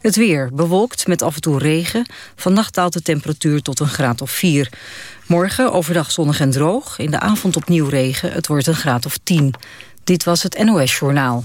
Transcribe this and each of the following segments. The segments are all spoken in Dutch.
Het weer bewolkt met af en toe regen. Vannacht daalt de temperatuur tot een graad of 4. Morgen overdag zonnig en droog. In de avond opnieuw regen. Het wordt een graad of 10. Dit was het NOS Journaal.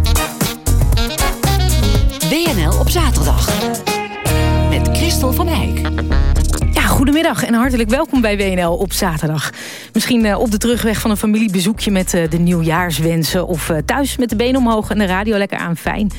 WNL op zaterdag. Met Christel van Eijk. Ja, goedemiddag en hartelijk welkom bij WNL op zaterdag. Misschien uh, op de terugweg van een familiebezoekje met uh, de nieuwjaarswensen... of uh, thuis met de benen omhoog en de radio lekker aan. Fijn.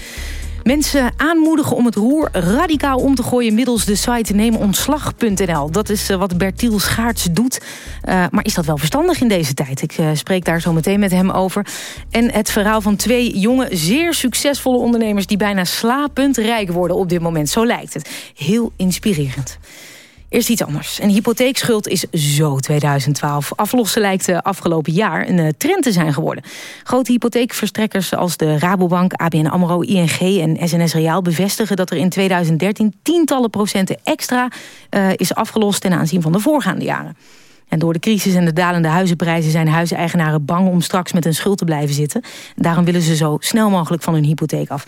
Mensen aanmoedigen om het roer radicaal om te gooien... middels de site neemontslag.nl. Dat is uh, wat Bertiel Schaarts doet. Uh, maar is dat wel verstandig in deze tijd? Ik uh, spreek daar zo meteen met hem over. En het verhaal van twee jonge, zeer succesvolle ondernemers... die bijna slapend rijk worden op dit moment. Zo lijkt het. Heel inspirerend. Eerst iets anders. Een hypotheekschuld is zo 2012. Aflossen lijkt de afgelopen jaar een trend te zijn geworden. Grote hypotheekverstrekkers als de Rabobank, ABN AMRO, ING en SNS Reaal bevestigen dat er in 2013 tientallen procenten extra uh, is afgelost ten aanzien van de voorgaande jaren. En door de crisis en de dalende huizenprijzen zijn huiseigenaren bang om straks met een schuld te blijven zitten. Daarom willen ze zo snel mogelijk van hun hypotheek af.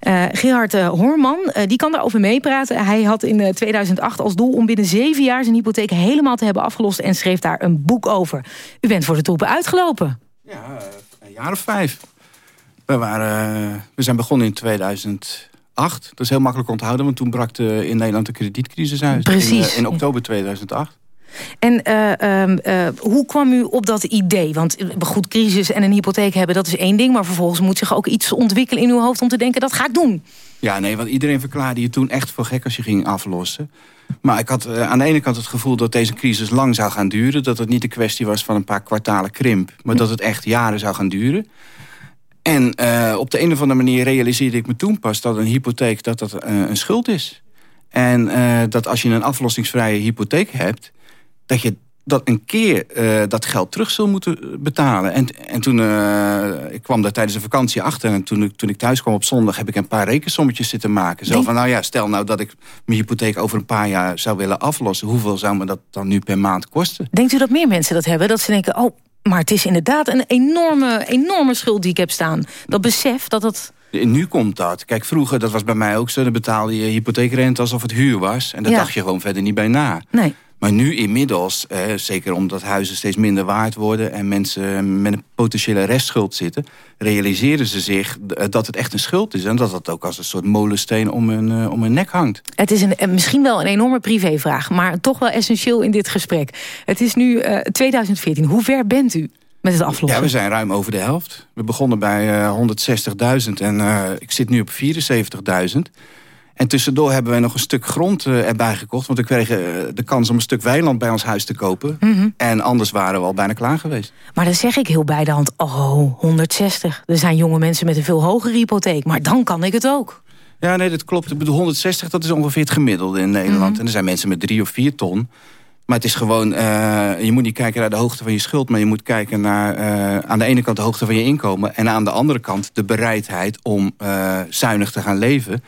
Uh, Gerard uh, Horman, uh, die kan daarover meepraten. Hij had in 2008 als doel om binnen zeven jaar zijn hypotheek helemaal te hebben afgelost... en schreef daar een boek over. U bent voor de troepen uitgelopen. Ja, een jaar of vijf. We, waren, we zijn begonnen in 2008. Dat is heel makkelijk onthouden, want toen brak de, in Nederland de kredietcrisis uit. Precies. In, in oktober 2008. En uh, uh, hoe kwam u op dat idee? Want goed, crisis en een hypotheek hebben, dat is één ding... maar vervolgens moet zich ook iets ontwikkelen in uw hoofd om te denken... dat ga ik doen. Ja, nee, want iedereen verklaarde je toen echt voor gek als je ging aflossen. Maar ik had aan de ene kant het gevoel dat deze crisis lang zou gaan duren. Dat het niet een kwestie was van een paar kwartalen krimp... maar dat het echt jaren zou gaan duren. En op de een of andere manier realiseerde ik me toen pas... dat een hypotheek dat dat, een schuld is. En dat als je een aflossingsvrije hypotheek hebt dat je dat een keer uh, dat geld terug zult moeten betalen. En, en toen, uh, ik kwam daar tijdens een vakantie achter... en toen, toen ik thuis kwam op zondag heb ik een paar rekensommetjes zitten maken. Zo van, nou ja, stel nou dat ik mijn hypotheek over een paar jaar zou willen aflossen... hoeveel zou me dat dan nu per maand kosten? Denkt u dat meer mensen dat hebben? Dat ze denken, oh, Maar het is inderdaad een enorme, enorme schuld die ik heb staan. Dat besef dat het... Nu komt dat. Kijk, vroeger, dat was bij mij ook zo... dan betaalde je hypotheekrente alsof het huur was. En daar Ja. dacht je gewoon verder niet bij na. Nee. Maar nu inmiddels, eh, zeker omdat huizen steeds minder waard worden... en mensen met een potentiële restschuld zitten... realiseren ze zich eh, dat het echt een schuld is... en dat dat ook als een soort molensteen om hun, eh, om hun nek hangt. Het is een, eh, misschien wel een enorme privévraag, maar toch wel essentieel in dit gesprek. Het is nu eh, 2014. Hoe ver bent u met het aflossen? Ja, we zijn ruim over de helft. We begonnen bij eh 160.000 en ik zit nu op 74.000. En tussendoor hebben we nog een stuk grond eh, erbij gekocht... want we kregen eh, de kans om een stuk weiland bij ons huis te kopen. Mhm. En anders waren we al bijna klaar geweest. Maar dan zeg ik heel bij de hand, oh, 160. Er zijn jonge mensen met een veel hogere hypotheek, maar dan kan ik het ook. Ja, nee, dat klopt. Ik bedoel, 160, dat is ongeveer het gemiddelde in Nederland. Mhm. En er zijn mensen met drie of vier ton. Maar het is gewoon, eh, je moet niet kijken naar de hoogte van je schuld... maar je moet kijken naar aan de ene kant de hoogte van je inkomen... en aan de andere kant de bereidheid om zuinig te gaan leven...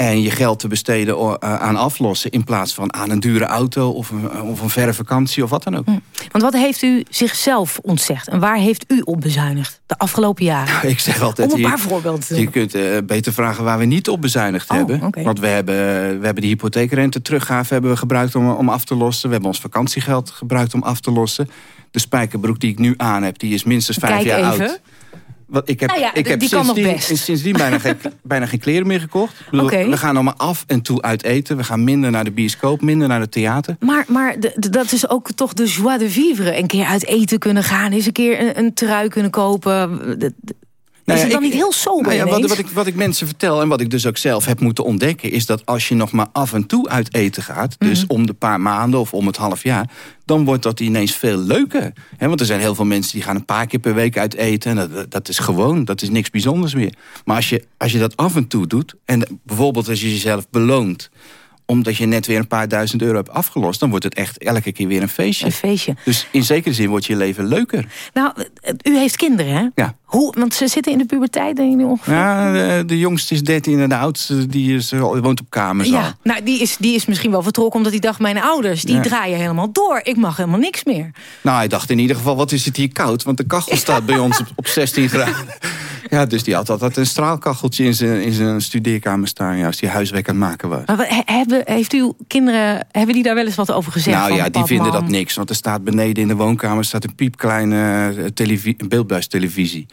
en je geld te besteden eh, aan aflossen... in plaats van aan een dure auto of een, of een verre vakantie of wat dan ook. Want wat heeft u zichzelf ontzegd en waar heeft u op bezuinigd de afgelopen jaren? Ik zeg altijd... Om een je- paar voorbeelden te Je kunt eh, beter vragen waar we niet op bezuinigd Oh, hebben. Want we hebben, we hebben de hypotheekrente teruggave hebben we gebruikt om, om af te lossen. We hebben ons vakantiegeld gebruikt om af te lossen. De spijkerbroek die ik nu aan heb, die is minstens vijf Kijk jaar even. oud. Wat, ik heb, Nou ja, ik die heb kan nog sindsdien, best. sindsdien bijna, geen, bijna geen kleren meer gekocht. Bedoel. We gaan allemaal af en toe uit eten. We gaan minder naar de bioscoop, minder naar het theater. Maar, maar de- de- dat is ook toch de joie de vivre. Een keer uit eten kunnen gaan, eens een keer een, een trui kunnen kopen. De- Nou is het dan ik- niet heel sober Nou ja, wat, wat, ik, wat ik mensen vertel en wat ik dus ook zelf heb moeten ontdekken... is dat als je nog maar af en toe uit eten gaat... dus Mhm. om de paar maanden of om het half jaar... dan wordt dat ineens veel leuker. Want er zijn heel veel mensen die gaan een paar keer per week uit eten... en dat, dat is gewoon, dat is niks bijzonders meer. Maar als je, als je dat af en toe doet... en bijvoorbeeld als je jezelf beloont omdat je net weer een paar duizend euro hebt afgelost... dan wordt het echt elke keer weer een feestje. Een feestje. Dus in zekere zin wordt je leven leuker. Nou, u heeft kinderen, hè? Ja. Hoe, want ze zitten in de puberteit, denk ik nu ongeveer. Ja, de, de jongste is 13 en de oudste die is, eh, woont op kamers al. Ja, nou, die is, die is misschien wel vertrokken omdat hij dacht... mijn ouders, die Ja. draaien helemaal door. Ik mag helemaal niks meer. Nou, hij dacht in ieder geval, wat is het hier koud? Want de kachel staat bij ons op, op 16 graden. Ja, dus die had altijd een straalkacheltje in zijn, in zijn studeerkamer staan... Ja, als die huiswerk aan het maken was. Maar he- hebben, heeft uw kinderen, hebben die daar wel eens wat over gezegd? nou ja, die pap, vinden dat niks. Want er staat beneden in de woonkamer staat een piepkleine eh, televi- beeldbuistelevisie.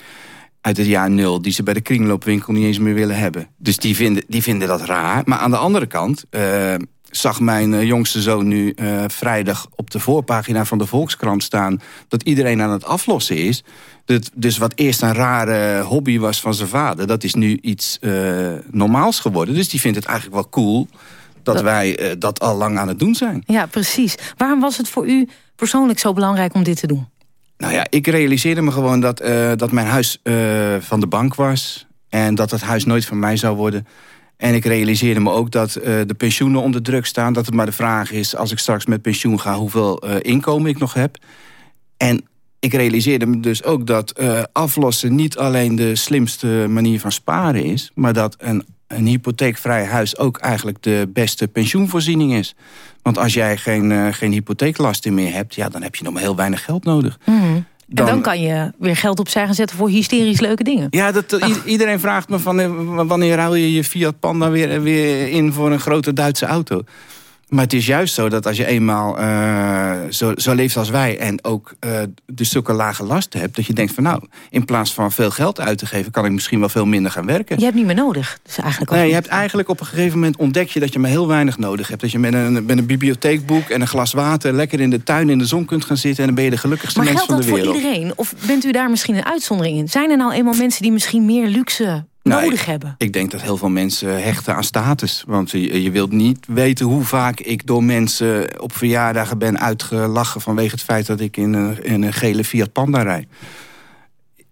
Uit het jaar nul, die ze bij de kringloopwinkel niet eens meer willen hebben. Dus die vinden, die vinden dat raar. Maar aan de andere kant eh, zag mijn eh, jongste zoon nu eh, vrijdag op de voorpagina van de Volkskrant staan... dat iedereen aan het aflossen is. Dat, dus wat eerst een rare hobby was van zijn vader... dat is nu iets eh, normaals geworden. Dus die vindt het eigenlijk wel cool dat, Dat- wij dat al lang aan het doen zijn. Ja, precies. Waarom was het voor u persoonlijk zo belangrijk om dit te doen? Nou ja, ik realiseerde me gewoon dat, dat mijn huis van de bank was. En dat het huis nooit van mij zou worden. En ik realiseerde me ook dat eh, de pensioenen onder druk staan. Dat het maar de vraag is, als ik straks met pensioen ga... hoeveel eh, inkomen ik nog heb. En ik realiseerde me dus ook dat eh, aflossen... niet alleen de slimste manier van sparen is... maar dat een, een hypotheekvrij huis ook eigenlijk de beste pensioenvoorziening is. Want als jij geen, geen hypotheeklasten meer hebt... Ja, dan heb je nog maar heel weinig geld nodig. En dan kan je weer geld opzij gaan zetten voor hysterisch leuke dingen. Ja, dat, i- iedereen vraagt me van eh, wanneer ruil je je Fiat Panda weer, weer in voor een grote Duitse auto. Maar het is juist zo dat als je eenmaal eh, zo, zo leeft als wij... en ook eh dus zulke lage lasten hebt... dat je denkt van nou, in plaats van veel geld uit te geven... kan ik misschien wel veel minder gaan werken. Je hebt niet meer nodig. Dus eigenlijk Nee, je hebt eigenlijk op een gegeven moment ontdek je dat je maar heel weinig nodig hebt. Dat je met een, met een bibliotheekboek en een glas water... lekker in de tuin in de zon kunt gaan zitten... en dan ben je de gelukkigste Maar mens geldt van dat de voor wereld. iedereen? Of bent u daar misschien een uitzondering in? Zijn er nou eenmaal mensen die misschien meer luxe Nou, nodig ik, hebben? Ik denk dat heel veel mensen hechten aan status. Want je, je wilt niet weten hoe vaak ik door mensen op verjaardagen ben uitgelachen... vanwege het feit dat ik in een, in een gele Fiat Panda rijd.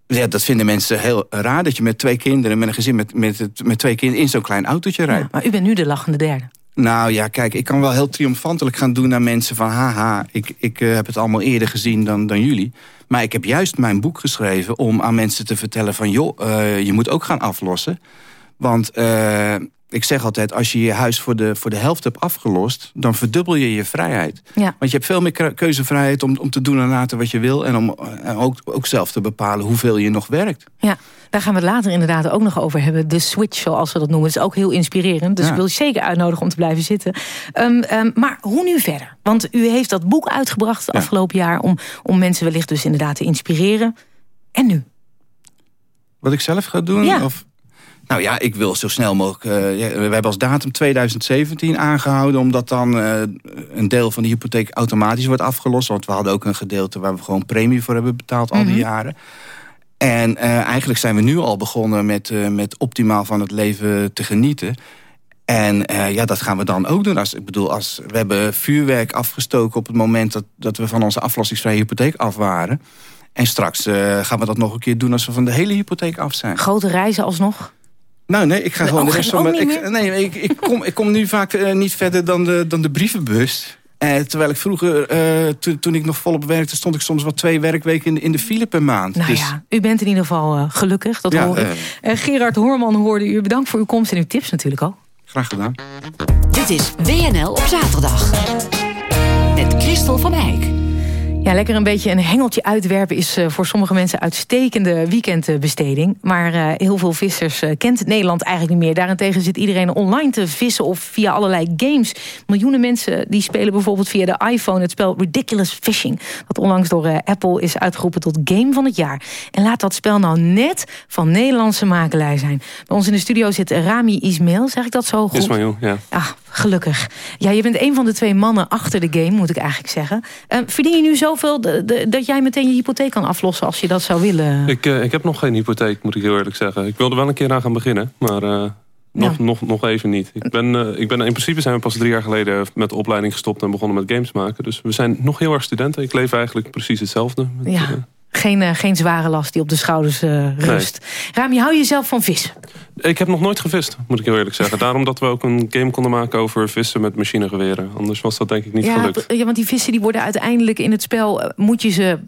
Ja, dat vinden mensen heel raar dat je met twee kinderen... met een gezin met, met, met twee kinderen in zo'n klein autootje rijdt. Ja, maar u bent nu de lachende derde. Nou ja, kijk, ik kan wel heel triomfantelijk gaan doen naar mensen van... haha, ik, ik eh, heb het allemaal eerder gezien dan, dan jullie. Maar ik heb juist mijn boek geschreven om aan mensen te vertellen van... joh, eh, je moet ook gaan aflossen. Want eh, ik zeg altijd, als je je huis voor de, voor de helft hebt afgelost... dan verdubbel je je vrijheid. Ja. Want je hebt veel meer keuzevrijheid om, om te doen en laten wat je wil... en om en ook, ook zelf te bepalen hoeveel je nog werkt. Ja, daar gaan we het later inderdaad ook nog over hebben. De switch, zoals we dat noemen. Is ook heel inspirerend. Dus Ja. ik wil je zeker uitnodigen om te blijven zitten. Ehm, ehm, maar hoe nu verder? Want u heeft dat boek uitgebracht het Ja. afgelopen jaar... Om, om mensen wellicht dus inderdaad te inspireren. En nu? Wat ik zelf ga doen? Ja. Of, nou ja, ik wil zo snel mogelijk... ja, we hebben als datum 2017 aangehouden... omdat dan eh, een deel van de hypotheek automatisch wordt afgelost. Want we hadden ook een gedeelte waar we gewoon premie voor hebben betaald al die Mhm. jaren. En eh, eigenlijk zijn we nu al begonnen met, met optimaal van het leven te genieten. En ja, dat gaan we dan ook doen. Als, ik bedoel, als, we hebben vuurwerk afgestoken op het moment dat, dat we van onze aflossingsvrije hypotheek af waren. En straks gaan we dat nog een keer doen als we van de hele hypotheek af zijn. Grote reizen alsnog? Nou nee, ik ga gewoon oh, de rest van mijn... Ik, nee, ik, ik, kom, ik kom nu vaak eh, niet verder dan de, dan de brievenbus. Eh, terwijl ik vroeger, eh, to- toen ik nog volop werkte... stond ik soms wel twee werkweken in de, in de file per maand. Nou Dus- ja, u bent in ieder geval gelukkig, dat Ja, hoor ik. Gerard Hoorman hoorde u. Bedankt voor uw komst en uw tips natuurlijk ook. Graag gedaan. Dit is WNL op zaterdag. Met Christel van Eijk. Ja, lekker een beetje een hengeltje uitwerpen is eh, voor sommige mensen uitstekende weekendbesteding. Maar eh, heel veel vissers eh, kent Nederland eigenlijk niet meer. Daarentegen zit iedereen online te vissen of via allerlei games. Miljoenen mensen die spelen bijvoorbeeld via de iPhone het spel Ridiculous Fishing. Dat onlangs door Apple is uitgeroepen tot game van het jaar. En laat dat spel nou net van Nederlandse makelij zijn. Bij ons in de studio zit Rami Ismail, zeg ik dat zo goed? Ismail, ja. Ah, gelukkig. Ja, je bent een van de twee mannen achter de game, moet ik eigenlijk zeggen. Eh, verdien je nu zoveel dat jij meteen je hypotheek kan aflossen als je dat zou willen? Ik, eh, ik heb nog geen hypotheek, moet ik heel eerlijk zeggen. Ik wilde wel een keer aan gaan beginnen, maar eh, nog, Ja. nog, nog even niet. Ik ben, ik ben, in principe zijn we pas drie jaar geleden met de opleiding gestopt... en begonnen met games maken. Dus we zijn nog heel erg studenten. Ik leef eigenlijk precies hetzelfde. Met, Ja. Geen, eh, geen zware last die op de schouders eh, rust. Rami, hou je zelf van vissen? ik heb nog nooit gevist, moet ik heel eerlijk zeggen. Daarom dat we ook een game konden maken over vissen met machinegeweren. Anders was dat denk ik niet ja, gelukt. ja, want die vissen die worden uiteindelijk in het spel... eh, moet je ze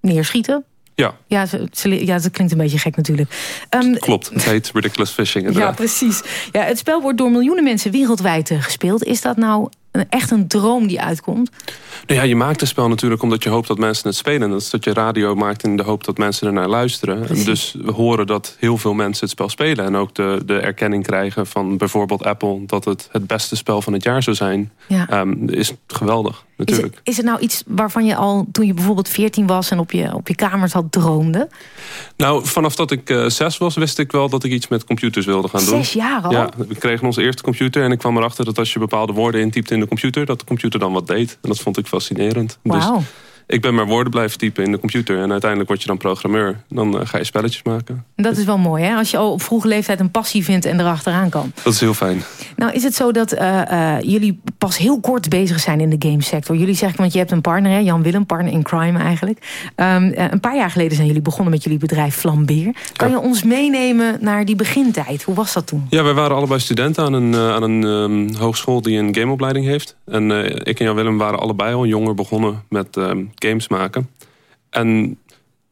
neerschieten. Ja, Ja, ze, ze- ja, dat klinkt een beetje gek natuurlijk. Ehm, klopt. Het heet Ridiculous Fishing Ja, precies. Ja, het spel wordt door miljoenen mensen wereldwijd gespeeld. Is dat nou een, echt een droom die uitkomt? Nou ja, je maakt een spel natuurlijk omdat je hoopt dat mensen het spelen. Dat is dat je radio maakt in de hoop dat mensen ernaar luisteren. En dus we horen dat heel veel mensen het spel spelen. En ook de, de erkenning krijgen van bijvoorbeeld Apple... dat het het beste spel van het jaar zou zijn. Ja. Ehm, is geweldig, Is natuurlijk. het, is het nou iets waarvan je al toen je bijvoorbeeld 14 was... en op je, op je kamer zat droomde? Nou, vanaf dat ik eh, zes was, wist ik wel dat ik iets met computers wilde gaan doen. Zes jaar al? Ja, we kregen onze eerste computer en ik kwam erachter dat als je bepaalde woorden intypte in de computer, dat de computer dan wat deed. En dat vond ik fascinerend. Dus ik ben maar woorden blijven typen in de computer en uiteindelijk word je dan programmeur. Dan eh, ga je spelletjes maken. Dat is wel mooi, hè? Als je al op vroege leeftijd een passie vindt en erachteraan kan. Dat is heel fijn. Nou, is het zo dat eh, eh, jullie pas heel kort bezig zijn in de gamesector? Jullie zeggen, want je hebt een partner, hè? Jan Willem, partner in crime eigenlijk. Ehm, eh, een paar jaar geleden zijn jullie begonnen met jullie bedrijf Flambeer. Kan je ons meenemen naar die begintijd? Hoe was dat toen? Ja, wij waren allebei studenten aan een, aan een ehm, hogeschool die een gameopleiding heeft. En ik en Jan Willem waren allebei al jonger begonnen met ehm, games maken. En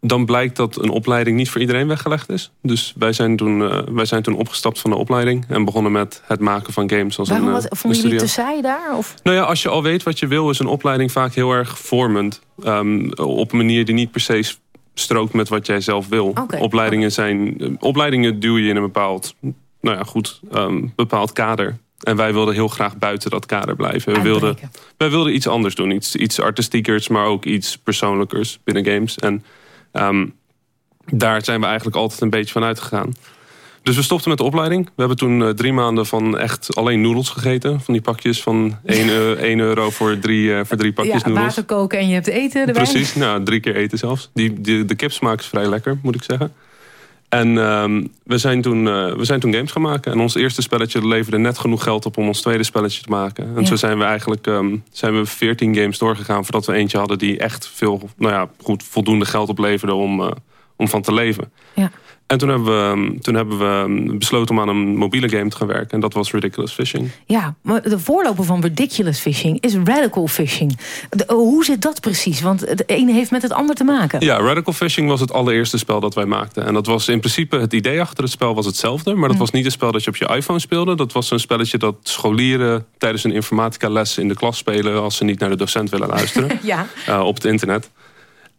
dan blijkt dat een opleiding niet voor iedereen weggelegd is. Dus wij zijn toen, eh, wij zijn toen opgestapt van de opleiding... en begonnen met het maken van games als Waarom een, eh, vonden jullie te saai daar? Of? Nou ja, als je al weet wat je wil... is een opleiding vaak heel erg vormend. Ehm, op een manier die niet per se strookt met wat jij zelf wil. Opleidingen, zijn, eh, opleidingen duw je in een bepaald, nou ja, goed, ehm, bepaald kader. En wij wilden heel graag buiten dat kader blijven. We wilden, wij wilden iets anders doen. Iets, iets artistiekers, maar ook iets persoonlijkers binnen games. En ehm, daar zijn we eigenlijk altijd een beetje van uitgegaan. Dus we stopten met de opleiding. We hebben toen eh, drie maanden van echt alleen noedels gegeten. Van die pakjes van 1, euro, 1 euro voor drie, eh, voor drie pakjes Ja, noedels. water koken en je hebt eten erbij. Precies, nou, drie keer eten zelfs. Die, die, de kipsmaak is vrij lekker, moet ik zeggen. En ehm, we, zijn toen, eh, we zijn toen games gaan maken. En ons eerste spelletje leverde net genoeg geld op om ons tweede spelletje te maken. En Ja. zo zijn we eigenlijk ehm, zijn we 14 games doorgegaan voordat we eentje hadden die echt veel, nou ja, goed, voldoende geld opleverde om, eh, om van te leven. Ja. En toen hebben, we, toen hebben we besloten om aan een mobiele game te gaan werken. En dat was Ridiculous Fishing. Ja, maar de voorloper van Ridiculous Fishing is Radical Fishing. hoe zit dat precies? Want het ene heeft met het ander te maken. Ja, Radical Fishing was het allereerste spel dat wij maakten. En dat was in principe, het idee achter het spel was hetzelfde. Maar dat mm. was niet een spel dat je op je iPhone speelde. Dat was een spelletje dat scholieren tijdens een informatica les in de klas spelen... als ze niet naar de docent willen luisteren. ja. Uh, op het internet.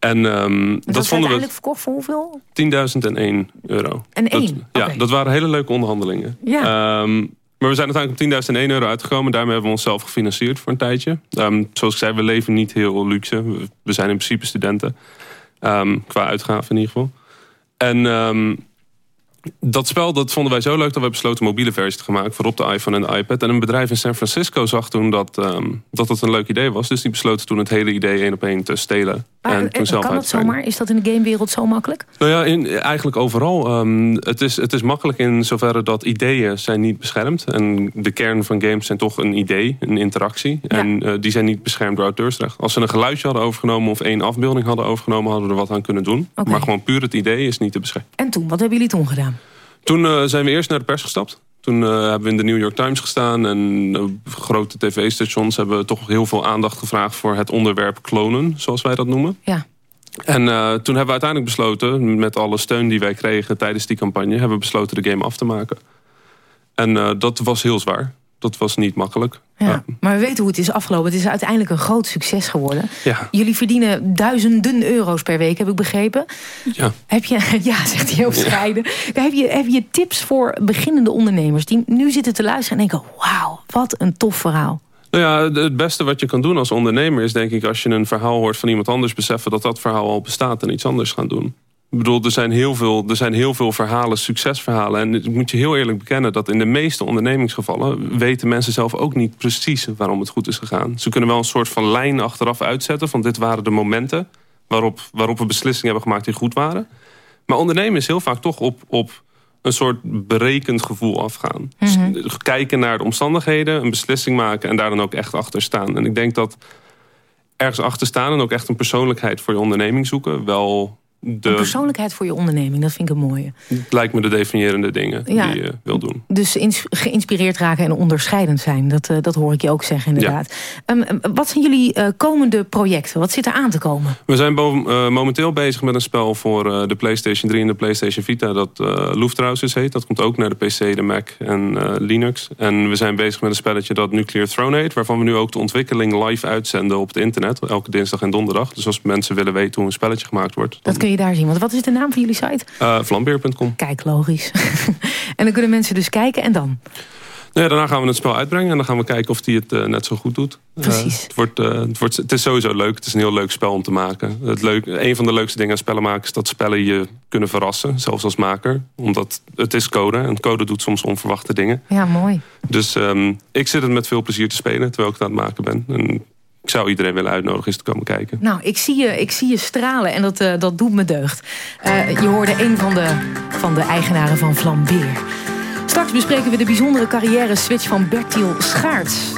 En um, dat, dat vonden we. verkocht voor hoeveel? 10.001 euro. En één? Ja, dat waren hele leuke onderhandelingen. Ja. Um, maar we zijn uiteindelijk op 10.001 euro uitgekomen. Daarmee hebben we onszelf gefinancierd voor een tijdje. Um, zoals ik zei, we leven niet heel luxe. We zijn in principe studenten. qua uitgaven in ieder geval. En dat spel dat vonden wij zo leuk dat we besloten een mobiele versie te gaan maken voor op de iPhone en de iPad. En een bedrijf in San Francisco zag toen dat um, dat, het een leuk idee was. Dus die besloten toen het hele idee één op één te stelen. En toen en, zelf kan dat zomaar? Is dat in de gamewereld zo makkelijk? Nou ja, in, eigenlijk overal. Um, het, is, het is makkelijk in zoverre dat ideeën zijn niet beschermd. En de kern van games zijn toch een idee, een interactie. Ja. En uh, die zijn niet beschermd door auteursrecht. Als ze een geluidje hadden overgenomen of één afbeelding hadden overgenomen... hadden we er wat aan kunnen doen. Okay. Maar gewoon puur het idee is niet te beschermen. En toen, wat hebben jullie toen gedaan? Toen uh, zijn we eerst naar de pers gestapt. Toen uh, hebben we in de New York Times gestaan. En uh, grote tv-stations hebben toch heel veel aandacht gevraagd... voor het onderwerp klonen, zoals wij dat noemen. Ja. En toen hebben we uiteindelijk besloten... met alle steun die wij kregen tijdens die campagne... hebben we besloten de game af te maken. En dat was heel zwaar dat was niet makkelijk. Ja, Maar we weten hoe het is afgelopen. Het is uiteindelijk een groot succes geworden. Ja. Jullie verdienen duizenden euro's per week, heb ik begrepen. Ja. Heb je, ja, zegt hij heel bescheiden. Ja. Heb, je, heb je tips voor beginnende ondernemers... die nu zitten te luisteren en denken... wauw, wat een tof verhaal. Nou ja, het beste wat je kan doen als ondernemer is denk ik... als je een verhaal hoort van iemand anders... beseffen dat dat verhaal al bestaat en iets anders gaan doen. Ik bedoel, er zijn, heel veel, er zijn heel veel verhalen, succesverhalen. En ik moet je heel eerlijk bekennen dat in de meeste ondernemingsgevallen... weten mensen zelf ook niet precies waarom het goed is gegaan. Ze kunnen wel een soort van lijn achteraf uitzetten... van dit waren de momenten waarop, waarop we beslissingen hebben gemaakt die goed waren. Maar ondernemen is heel vaak toch op, op een soort berekend gevoel afgaan. Mm dus kijken naar de omstandigheden, een beslissing maken... en daar dan ook echt achter staan. En ik denk dat ergens achter staan en ook echt een persoonlijkheid voor je onderneming zoeken... wel de... Een persoonlijkheid voor je onderneming, dat vind ik een mooie. Het lijkt me de definiërende dingen die je wil doen. Dus geïnspireerd raken en onderscheidend zijn, dat, uh, dat hoor ik je ook zeggen inderdaad. Ja. Um, wat zijn jullie uh, komende projecten? Wat zit er aan te komen? We zijn uh, momenteel bezig met een spel voor de PlayStation 3 en de PlayStation Vita... dat uh, Luftrausers heet. Dat komt ook naar de PC, de Mac en Linux. En we zijn bezig met een spelletje dat Nuclear Throne heet... waarvan we nu ook de ontwikkeling live uitzenden op het internet. Elke dinsdag en donderdag. Dus als mensen willen weten hoe een spelletje gemaakt wordt... Dat kun je daar zien? Want wat is de naam van jullie site? Uh, Vlambeer.com. Kijk, logisch. en dan kunnen mensen dus kijken en dan? Nee, daarna gaan we het spel uitbrengen en dan gaan we kijken of hij het uh, net zo goed doet. Precies. Uh, het, wordt, uh, het, wordt, het is sowieso leuk. Het is een heel leuk spel om te maken. Het leuk, een van de leukste dingen aan spellen maken is dat spellen je kunnen verrassen. Zelfs als maker. Omdat het is code en code doet soms onverwachte dingen. Ja, mooi. Dus um, ik zit het met veel plezier te spelen terwijl ik het aan het maken ben. En ik zou iedereen willen uitnodigen eens te komen kijken. Nou, ik zie je, ik zie je stralen en dat, uh, dat doet me deugd. Uh, je hoorde een van de, van de eigenaren van Vlambeer. Straks bespreken we de bijzondere carrière switch van Bertiel Schaarts.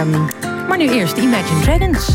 Um, maar nu eerst Imagine Dragons.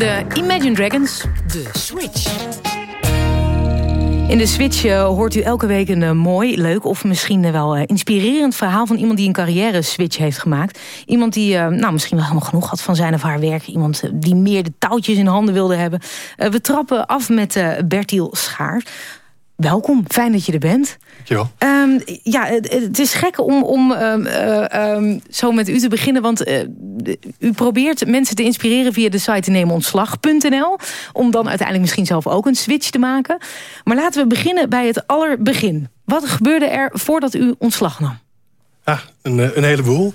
De Imagine Dragons. De Switch. In de Switch uh, hoort u elke week een uh, mooi, leuk of misschien uh, wel inspirerend verhaal van iemand die een carrière switch heeft gemaakt. Iemand die nou, misschien wel helemaal genoeg had van zijn of haar werk. Iemand die meer de touwtjes in handen wilde hebben. we trappen af met Bertiel Schaar. Welkom, fijn dat je er bent. Dankjewel. Um, ja, het, het, is gek om, om um, uh, um, zo met u te beginnen... want uh, u probeert mensen te inspireren via de site neemontslag.nl... om dan uiteindelijk misschien zelf ook een switch te maken. Maar laten we beginnen bij het allerbegin. Wat gebeurde er voordat u ontslag nam? Ah, een, een heleboel.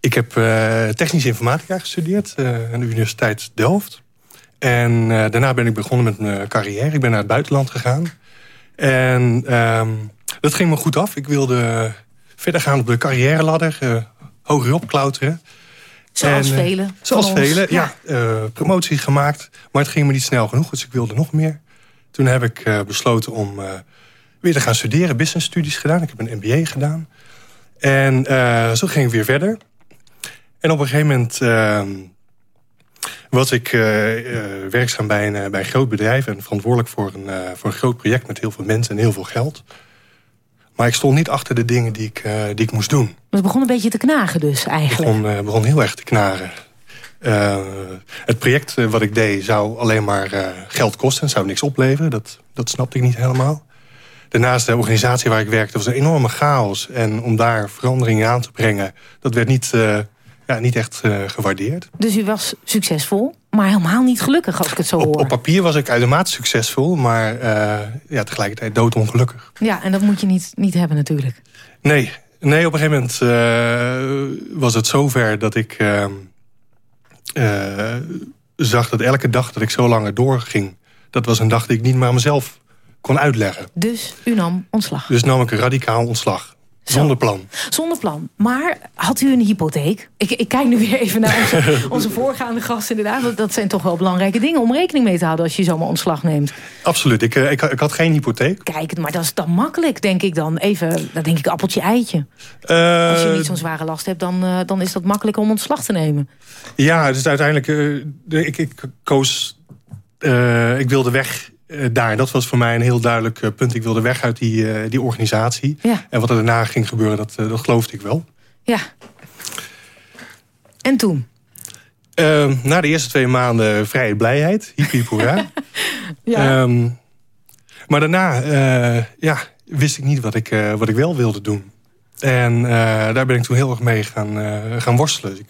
ik heb uh, technische informatica gestudeerd aan de Universiteit Delft... En uh, daarna ben ik begonnen met mijn carrière. Ik ben naar het buitenland gegaan. En um, dat ging me goed af. Ik wilde verder gaan op de carrière ladder. Uh, hoger op klauteren. Zoals en, velen. Zoals velen, ja. ja uh, promotie gemaakt. Maar het ging me niet snel genoeg, dus ik wilde nog meer. Toen heb ik besloten om weer te gaan studeren. Business studies gedaan. Ik heb een MBA gedaan. En zo ging ik weer verder. En op een gegeven moment ehm, was ik uh, werkzaam bij een, bij een groot bedrijf... en verantwoordelijk voor een, voor een groot project met heel veel mensen en heel veel geld. Maar ik stond niet achter de dingen die ik, die ik moest doen. Het begon een beetje te knagen dus eigenlijk? Het begon, begon heel erg te knagen. het project wat ik deed zou alleen maar geld kosten... zou niks opleveren, dat, dat snapte ik niet helemaal. Daarnaast de organisatie waar ik werkte was een enorme chaos. En om daar veranderingen aan te brengen... dat werd niet ja, niet echt uh, gewaardeerd. Dus u was succesvol, maar helemaal niet gelukkig als ik het zo hoor. Op papier was ik uitermate succesvol, maar uh, ja, tegelijkertijd doodongelukkig. Ja, en dat moet je niet, niet hebben natuurlijk. Nee, nee op een gegeven moment uh, was het zover dat ik ehm, zag dat elke dag dat ik zo langer doorging... dat was een dag die ik niet meer aan mezelf kon uitleggen. Dus u nam ontslag? Dus nam ik een radicaal ontslag. Zonder plan. Zonder plan. Maar had u een hypotheek? Ik, ik kijk nu weer even naar onze, onze voorgaande gasten inderdaad. Dat zijn toch wel belangrijke dingen om rekening mee te houden... als je zomaar ontslag neemt. Absoluut. Ik, ik, ik had geen hypotheek. Kijk, maar dat is dan makkelijk, denk ik dan. Even, dan denk ik appeltje-eitje. Uh, als je niet zo'n zware last hebt, dan, uh, dan is dat makkelijk om ontslag te nemen. Ja, dus uiteindelijk... Uh, ik, ik koos... ik wilde weg daar. Dat was voor mij een heel duidelijk uh, punt. Ik wilde weg uit die, uh, die organisatie. Ja. En wat er daarna ging gebeuren, dat, dat geloofde ik wel. Ja. En toen? Ehm, na de eerste twee maanden vrije blijheid. Hippie ja. Um, maar daarna ja, wist ik niet wat ik, wat ik wel wilde doen. En daar ben ik toen heel erg mee gaan, gaan worstelen. Ik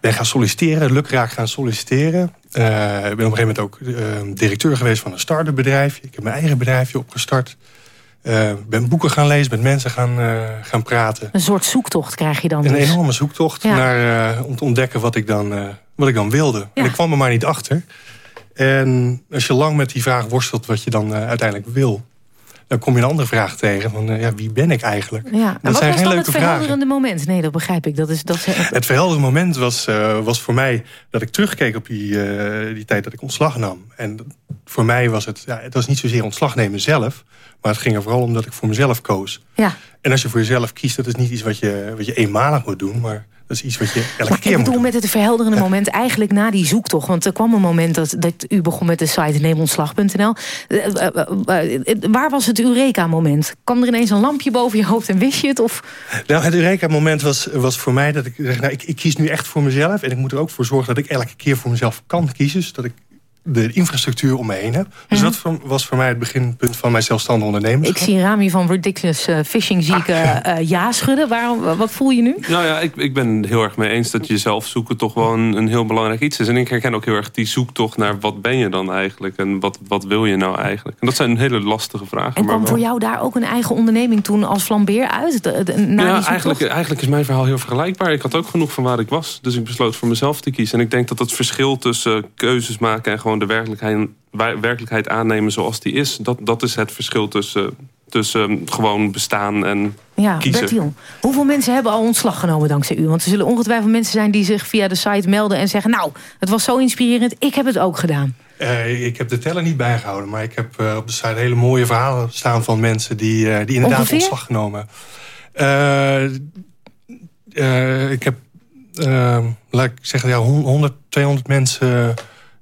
ben gaan solliciteren, lukraak gaan solliciteren. Uh, ik ben op een gegeven moment ook uh, directeur geweest van een start-up bedrijf. Ik heb mijn eigen bedrijfje opgestart. Uh, ben boeken gaan lezen, met mensen gaan, gaan praten. Een soort zoektocht krijg je dan Een dus. enorme zoektocht ja. naar, om te ontdekken wat ik dan, wat ik dan wilde. Ja. En ik kwam er maar niet achter. En als je lang met die vraag worstelt wat je dan uiteindelijk wil dan kom je een andere vraag tegen. Van, uh, ja, wie ben ik eigenlijk? Ja. Dat zijn geen leuke het verhelderende moment? Nee, dat begrijp ik. Dat is, dat is... Het verhelderende moment was, uh, was voor mij dat ik terugkeek op die, uh, die tijd dat ik ontslag nam. En voor mij was het, ja, het was niet zozeer ontslag nemen zelf. Maar het ging er vooral om dat ik voor mezelf koos. Ja. En als je voor jezelf kiest, dat is niet iets wat je, wat je eenmalig moet doen. Maar dat is iets wat je elke maar keer ik bedoel met het verhelderende ja. moment eigenlijk na die zoektocht. Want er kwam een moment dat, dat u begon met de site neemontslag.nl. Waar was het Eureka-moment? Kwam er ineens een lampje boven je hoofd en wist je het? Of? Nou, het Eureka-moment was, was voor mij dat ik zeg, nou, ik, ik kies nu echt voor mezelf. En ik moet er ook voor zorgen dat ik elke keer voor mezelf kan kiezen. Dus dat ik de infrastructuur om me heen heb. Dus mm -hmm. dat was voor mij het beginpunt van mijn zelfstandig ondernemerschap. Ik zie Rami van Ridiculous uh, Fishing zie ik uh, uh, ja schudden. Waarom, wat voel je nu? Nou ja, ik, ik ben heel erg mee eens dat jezelf zoeken toch wel een, een, heel belangrijk iets is. En ik herken ook heel erg die zoektocht naar wat ben je dan eigenlijk? En wat, wat wil je nou eigenlijk? En dat zijn hele lastige vragen. En kwam voor jou daar ook een eigen onderneming toen als flambeer uit? De, de, na ja, eigenlijk, eigenlijk is mijn verhaal heel vergelijkbaar. Ik had ook genoeg van waar ik was. Dus ik besloot voor mezelf te kiezen. En ik denk dat het verschil tussen keuzes maken en gewoon de werkelijkheid werkelijkheid aannemen zoals die is. Dat, dat is het verschil tussen, tussen gewoon bestaan en ja, kiezen. Bertiel, hoeveel mensen hebben al ontslag genomen dankzij u? Want er zullen ongetwijfeld mensen zijn die zich via de site melden... en zeggen, nou, het was zo inspirerend, ik heb het ook gedaan. Uh, ik heb de teller niet bijgehouden, maar ik heb uh, op de site hele mooie verhalen staan van mensen die, uh, die inderdaad Ongeveer? ontslag genomen. ik heb uh, laat ik zeggen, ja, 100, 200 mensen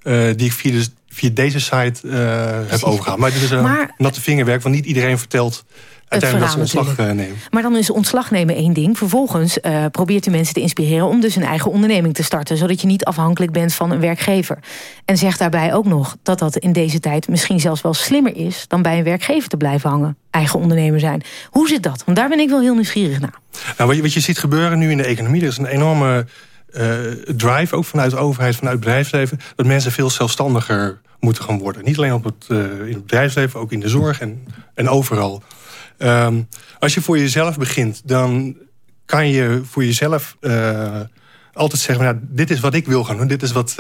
uh, die ik via, de, via deze site uh, heb overgehaald. Maar dit is een maar, natte vingerwerk, want niet iedereen vertelt uiteindelijk dat ze ontslag uh, nemen. Maar dan is ontslag nemen één ding. Vervolgens probeert u mensen te inspireren om dus een eigen onderneming te starten. Zodat je niet afhankelijk bent van een werkgever. En zegt daarbij ook nog dat dat in deze tijd misschien zelfs wel slimmer is... dan bij een werkgever te blijven hangen. Eigen ondernemer zijn. Hoe zit dat? Want daar ben ik wel heel nieuwsgierig naar. Nou, wat, je, wat je ziet gebeuren nu in de economie... er is een enorme drive, ook vanuit de overheid, vanuit het bedrijfsleven... dat mensen veel zelfstandiger moeten gaan worden. Niet alleen op het, in het bedrijfsleven, ook in de zorg en, en overal. Um, als je voor jezelf begint, dan kan je voor jezelf uh, altijd zeggen... Nou, dit is wat ik wil gaan doen, dit is wat,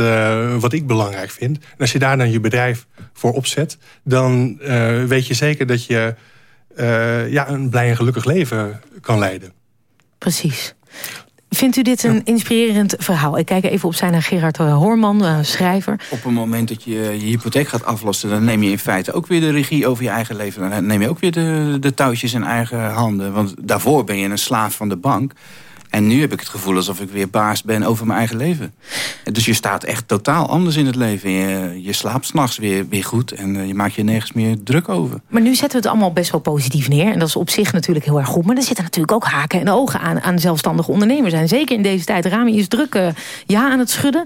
wat ik belangrijk vind. En als je daar dan je bedrijf voor opzet... dan weet je zeker dat je ja, een blij en gelukkig leven kan leiden. Precies. Vindt u dit een inspirerend verhaal? Ik kijk even op zijn naar Gerard eh, Hoorman, uh, schrijver. Op het moment dat je je hypotheek gaat aflossen... dan neem je in feite ook weer de regie over je eigen leven. Dan neem je ook weer de, de touwtjes in eigen handen. Want daarvoor ben je een slaaf van de bank... En nu heb ik het gevoel alsof ik weer baas ben over mijn eigen leven. Dus je staat echt totaal anders in het leven. Je, je slaapt s'nachts weer, weer goed en eh, je maakt je nergens meer druk over. Maar nu zetten we het allemaal best wel positief neer. En dat is op zich natuurlijk heel erg goed. Maar er zitten natuurlijk ook haken en ogen aan, aan zelfstandige ondernemers. En zeker in deze tijd. Rami is druk uh, ja aan het schudden.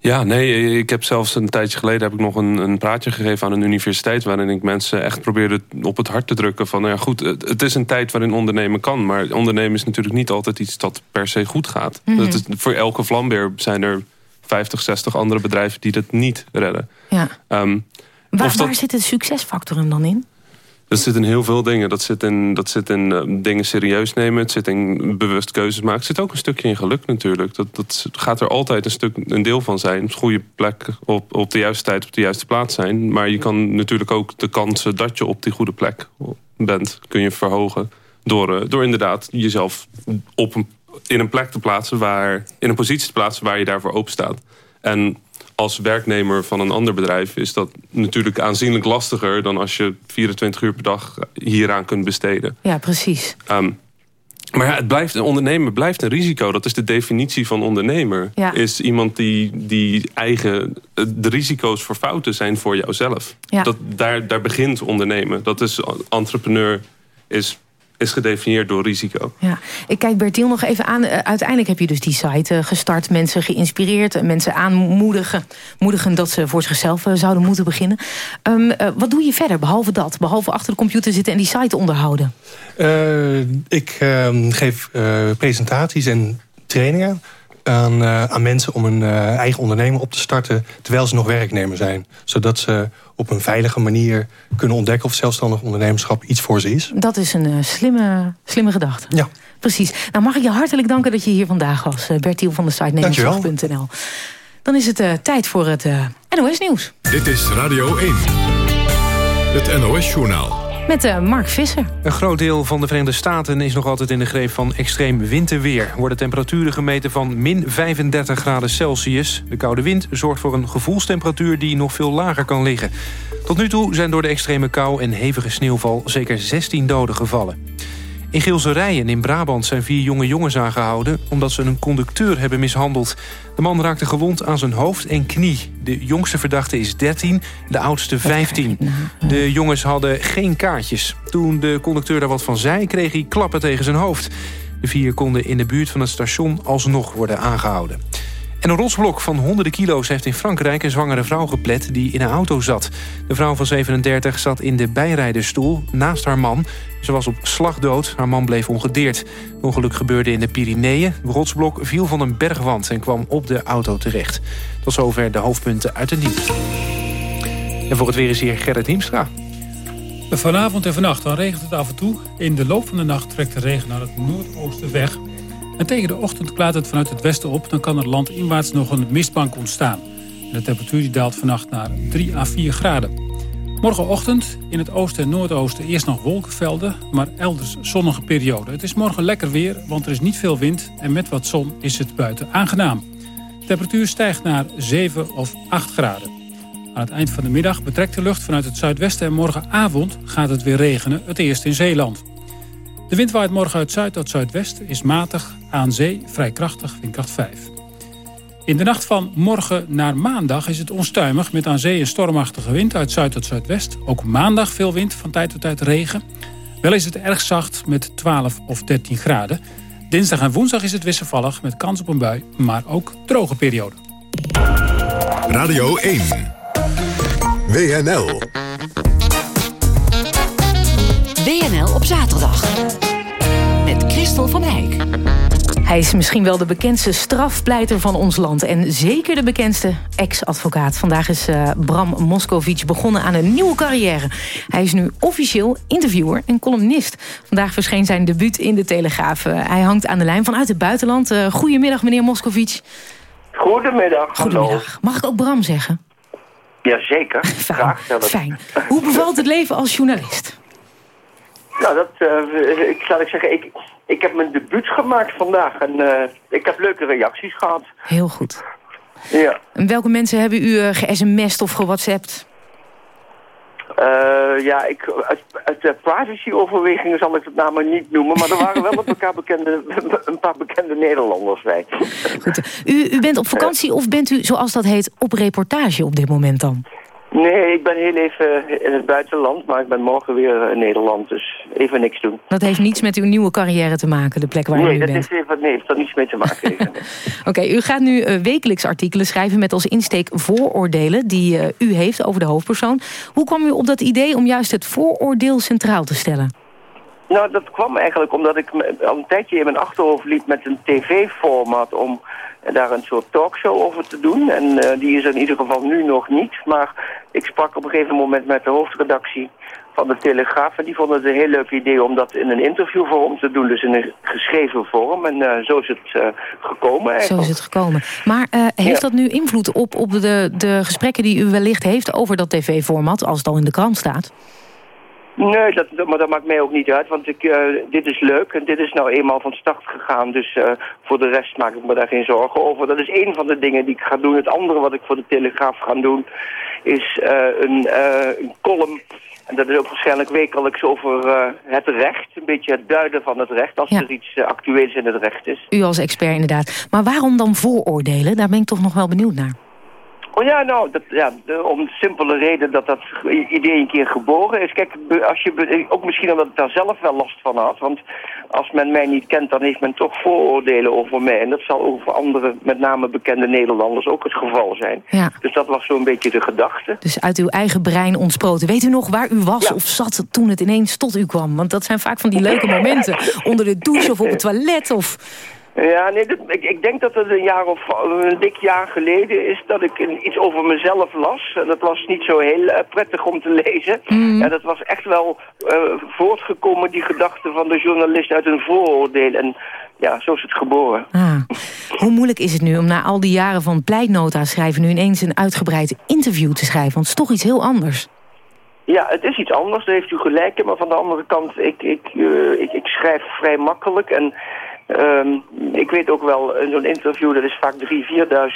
Ja, nee, ik heb zelfs een tijdje geleden heb ik nog een, een praatje gegeven aan een universiteit... waarin ik mensen echt probeerde op het hart te drukken van... nou ja, goed, het, is een tijd waarin ondernemen kan... maar ondernemen is natuurlijk niet altijd iets dat per se goed gaat. Mm dat is, voor elke vlambeer zijn er 50, 60 andere bedrijven die dat niet redden. Ja. Um, waar, waar zit de succesfactor dan in? Dat zit in heel veel dingen. Dat zit in, dat zit in uh, dingen serieus nemen. Het zit in bewust keuzes maken. Het zit ook een stukje in geluk natuurlijk. Dat, dat gaat er altijd een, stuk, een deel van zijn. Een goede plek op, op de juiste tijd op de juiste plaats zijn. Maar je kan natuurlijk ook de kansen dat je op die goede plek bent... kun je verhogen door, uh, door inderdaad jezelf op een, in een plek te plaatsen... Waar, in een positie te plaatsen waar je daarvoor open staat. En als werknemer van een ander bedrijf is dat natuurlijk aanzienlijk lastiger... dan als je 24 uur per dag hieraan kunt besteden. Ja, precies. Um, maar ja, het blijft, een ondernemer blijft een risico. Dat is de definitie van ondernemer. Ja. Is iemand die, die eigen... De risico's voor fouten zijn voor jouzelf. Ja. Dat, daar, daar begint ondernemen. Dat is entrepreneur is is gedefinieerd door risico. Ja. Ik kijk Bertiel nog even aan. Eh, uiteindelijk heb je dus die site eh, gestart. Mensen geïnspireerd. Mensen aanmoedigen moedigen dat ze voor zichzelf eh, zouden moeten beginnen. Um, wat doe je verder behalve dat? Behalve achter de computer zitten en die site onderhouden? Uh, ik uh, geef presentaties en trainingen aan, aan mensen om een eigen onderneming op te starten... terwijl ze nog werknemer zijn. Zodat ze op een veilige manier kunnen ontdekken... of zelfstandig ondernemerschap iets voor ze is. Dat is een uh, slimme, slimme gedachte. Ja. Precies. Nou mag ik je hartelijk danken dat je hier vandaag was. Bertiel van de site Nederlandslag.nl. Dan is het uh, tijd voor het NOS Nieuws. Dit is Radio 1. Het NOS Journaal. Met uh, Mark Visser. Een groot deel van de Verenigde Staten is nog altijd in de greep van extreem winterweer. Worden temperaturen gemeten van min 35 graden Celsius. De koude wind zorgt voor een gevoelstemperatuur die nog veel lager kan liggen. Tot nu toe zijn door de extreme kou en hevige sneeuwval zeker 16 doden gevallen. In Geelserijen in Brabant zijn vier jonge jongens aangehouden... omdat ze een conducteur hebben mishandeld. De man raakte gewond aan zijn hoofd en knie. De jongste verdachte is 13, de oudste 15. De jongens hadden geen kaartjes. Toen de conducteur daar wat van zei, kreeg hij klappen tegen zijn hoofd. De vier konden in de buurt van het station alsnog worden aangehouden. En een rotsblok van honderden kilo's heeft in Frankrijk een zwangere vrouw geplet die in een auto zat. De vrouw van 37 zat in de bijrijderstoel naast haar man. Ze was op slag dood, haar man bleef ongedeerd. Het ongeluk gebeurde in de Pyreneeën. De rotsblok viel van een bergwand en kwam op de auto terecht. Tot zover de hoofdpunten uit het nieuws. En voor het weer is hier Gerrit Hiemstra. Vanavond en vannacht dan regent het af en toe. In de loop van de nacht trekt de regen naar het noordoosten weg. En tegen de ochtend klaart het vanuit het westen op. Dan kan er landinwaarts nog een mistbank ontstaan. de temperatuur daalt vannacht naar 3 à 4 graden. Morgenochtend in het oosten en noordoosten eerst nog wolkenvelden, maar elders zonnige periode. Het is morgen lekker weer, want er is niet veel wind en met wat zon is het buiten aangenaam. De temperatuur stijgt naar 7 of 8 graden. Aan het eind van de middag betrekt de lucht vanuit het zuidwesten en morgenavond gaat het weer regenen, het eerst in Zeeland. De wind waait morgen uit zuid tot zuidwest, is matig, aan zee vrij krachtig, windkracht 5. In de nacht van morgen naar maandag is het onstuimig... met aan zee een stormachtige wind uit zuid tot zuidwest. Ook maandag veel wind, van tijd tot tijd regen. Wel is het erg zacht met 12 of 13 graden. Dinsdag en woensdag is het wisselvallig met kans op een bui, maar ook droge periode. Radio 1. WNL. WNL op zaterdag. Met Christel van Eijk. Hij is misschien wel de bekendste strafpleiter van ons land... en zeker de bekendste ex-advocaat. Vandaag is uh, Bram Moskovic begonnen aan een nieuwe carrière. Hij is nu officieel interviewer en columnist. Vandaag verscheen zijn debuut in de Telegraaf. Uh, hij hangt aan de lijn vanuit het buitenland. Uh, goedemiddag, meneer Moskovic. Goedemiddag. Goedemiddag. Mag ik ook Bram zeggen? Jazeker, Fijn. graag. Fijn. Hoe bevalt het leven als journalist? Nou, dat, uh, ik zal ik zeggen, ik, ik heb mijn debuut gemaakt vandaag en uh, ik heb leuke reacties gehad. Heel goed. Ja. En welke mensen hebben u uh, ge-sms'd of gewhatsappt? Uh, ja, ik, uit, uit de privacy-overwegingen zal ik het maar niet noemen... maar er waren wel een paar bekende, een paar bekende Nederlanders bij. Goed. U, u bent op vakantie of bent u, zoals dat heet, op reportage op dit moment dan? Nee, ik ben heel even in het buitenland, maar ik ben morgen weer in Nederland, dus even niks doen. Dat heeft niets met uw nieuwe carrière te maken, de plek waar nee, u dat bent? Is even, nee, dat heeft er niets mee te maken. Oké, okay, u gaat nu uh, wekelijks artikelen schrijven met als insteek vooroordelen die uh, u heeft over de hoofdpersoon. Hoe kwam u op dat idee om juist het vooroordeel centraal te stellen? Nou, dat kwam eigenlijk omdat ik al een tijdje in mijn achterhoofd liep met een tv-format om daar een soort talkshow over te doen. En uh, die is er in ieder geval nu nog niet. Maar ik sprak op een gegeven moment met de hoofdredactie van de Telegraaf. En die vonden het een heel leuk idee om dat in een interviewvorm te doen. Dus in een geschreven vorm. En uh, zo is het uh, gekomen eigenlijk. Zo is het gekomen. Maar heeft ja. dat nu invloed op, op de, de gesprekken die u wellicht heeft over dat tv-format... als het al in de krant staat? Nee, dat, maar dat maakt mij ook niet uit, want ik, uh, dit is leuk en dit is nou eenmaal van start gegaan. Dus uh, voor de rest maak ik me daar geen zorgen over. Dat is één van de dingen die ik ga doen. Het andere wat ik voor de Telegraaf ga doen is uh, een, een column. En dat is ook waarschijnlijk wekelijks over het recht. Een beetje het duiden van het recht, als ja. er iets actueels in het recht is. U als expert inderdaad. Maar waarom dan vooroordelen? Daar ben ik toch nog wel benieuwd naar. Oh ja, nou, dat, ja, de, om de simpele reden dat dat idee een keer geboren is. Kijk, als je, ook misschien omdat ik daar zelf wel last van had. Want als men mij niet kent, dan heeft men toch vooroordelen over mij. En dat zal over andere, met name bekende Nederlanders, ook het geval zijn. Ja. Dus dat was zo'n beetje de gedachte. Dus uit uw eigen brein ontsproten. Weet u nog waar u was ja. of zat toen het ineens tot u kwam? Want dat zijn vaak van die leuke momenten. Onder de douche of op het toilet of... Ja, nee, dat, ik, ik, denk dat het een jaar of een dik jaar geleden is dat ik een, iets over mezelf las. En dat was niet zo heel uh, prettig om te lezen. Mm. En dat was echt wel uh, voortgekomen, die gedachte van de journalist uit een vooroordeel. En ja, zo is het geboren. Ah. Hoe moeilijk is het nu om na al die jaren van pleitnota schrijven... nu ineens een uitgebreid interview te schrijven? Want het is toch iets heel anders. Ja, het is iets anders, daar heeft u gelijk. Maar van de andere kant, ik, ik, uh, ik, ik schrijf vrij makkelijk en... Um, ik weet ook wel, zo'n interview dat is vaak 3.000,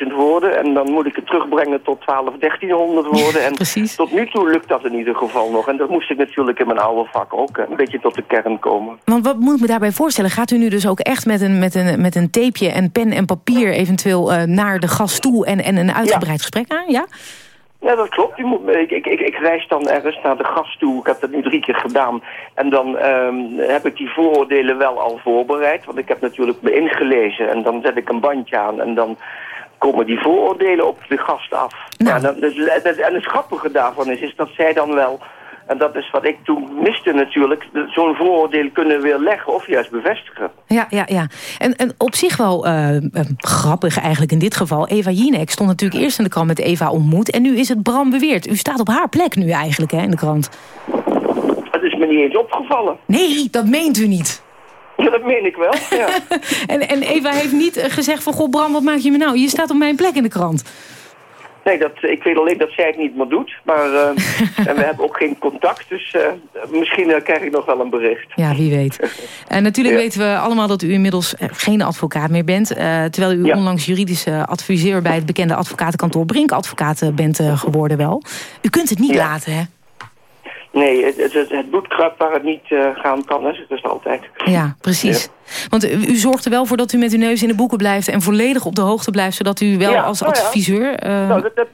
4.000 woorden. En dan moet ik het terugbrengen tot 12, 1300 woorden. En Precies. tot nu toe lukt dat in ieder geval nog. En dat moest ik natuurlijk in mijn oude vak ook een beetje tot de kern komen. Want wat moet ik me daarbij voorstellen? Gaat u nu dus ook echt met een, met een, met een tapeje en pen en papier eventueel uh, naar de gast toe en, en een uitgebreid ja. gesprek aan? Ja? Ja, dat klopt. Moet, ik, ik, ik reis dan ergens naar de gast toe. Ik heb dat nu drie keer gedaan. En dan um, heb ik die vooroordelen wel al voorbereid. Want ik heb natuurlijk me ingelezen. En dan zet ik een bandje aan. En dan komen die vooroordelen op de gast af. Nou. Ja, dat, dat, en het grappige daarvan is, is dat zij dan wel... En dat is wat ik toen miste natuurlijk. Zo'n vooroordeel kunnen weerleggen of juist bevestigen. Ja, ja, ja. En, en op zich wel uh, grappig eigenlijk in dit geval. Eva Jinek stond natuurlijk eerst in de krant met Eva ontmoet. En nu is het Bram beweerd. U staat op haar plek nu eigenlijk hè, in de krant. Dat is me niet eens opgevallen. Nee, dat meent u niet. Ja, dat meen ik wel, ja. en, en Eva heeft niet gezegd van... Goh, Bram, wat maak je me nou? Je staat op mijn plek in de krant. Nee, dat, ik weet alleen dat zij het niet meer doet. Maar uh, en we hebben ook geen contact. Dus uh, misschien uh, krijg ik nog wel een bericht. Ja, wie weet. En natuurlijk ja. weten we allemaal dat u inmiddels geen advocaat meer bent. terwijl u ja. onlangs juridische adviseur bij het bekende advocatenkantoor Brink advocaat bent geworden wel. U kunt het niet ja. laten, hè? Nee, het, het, het bloed kruipt waar het niet uh, gaan kan, hè. dat is altijd. Ja, precies. Ja. Want u, u, zorgt er wel voor dat u met uw neus in de boeken blijft... en volledig op de hoogte blijft, zodat u wel ja, als nou adviseur... Uh... Nou, dat, dat,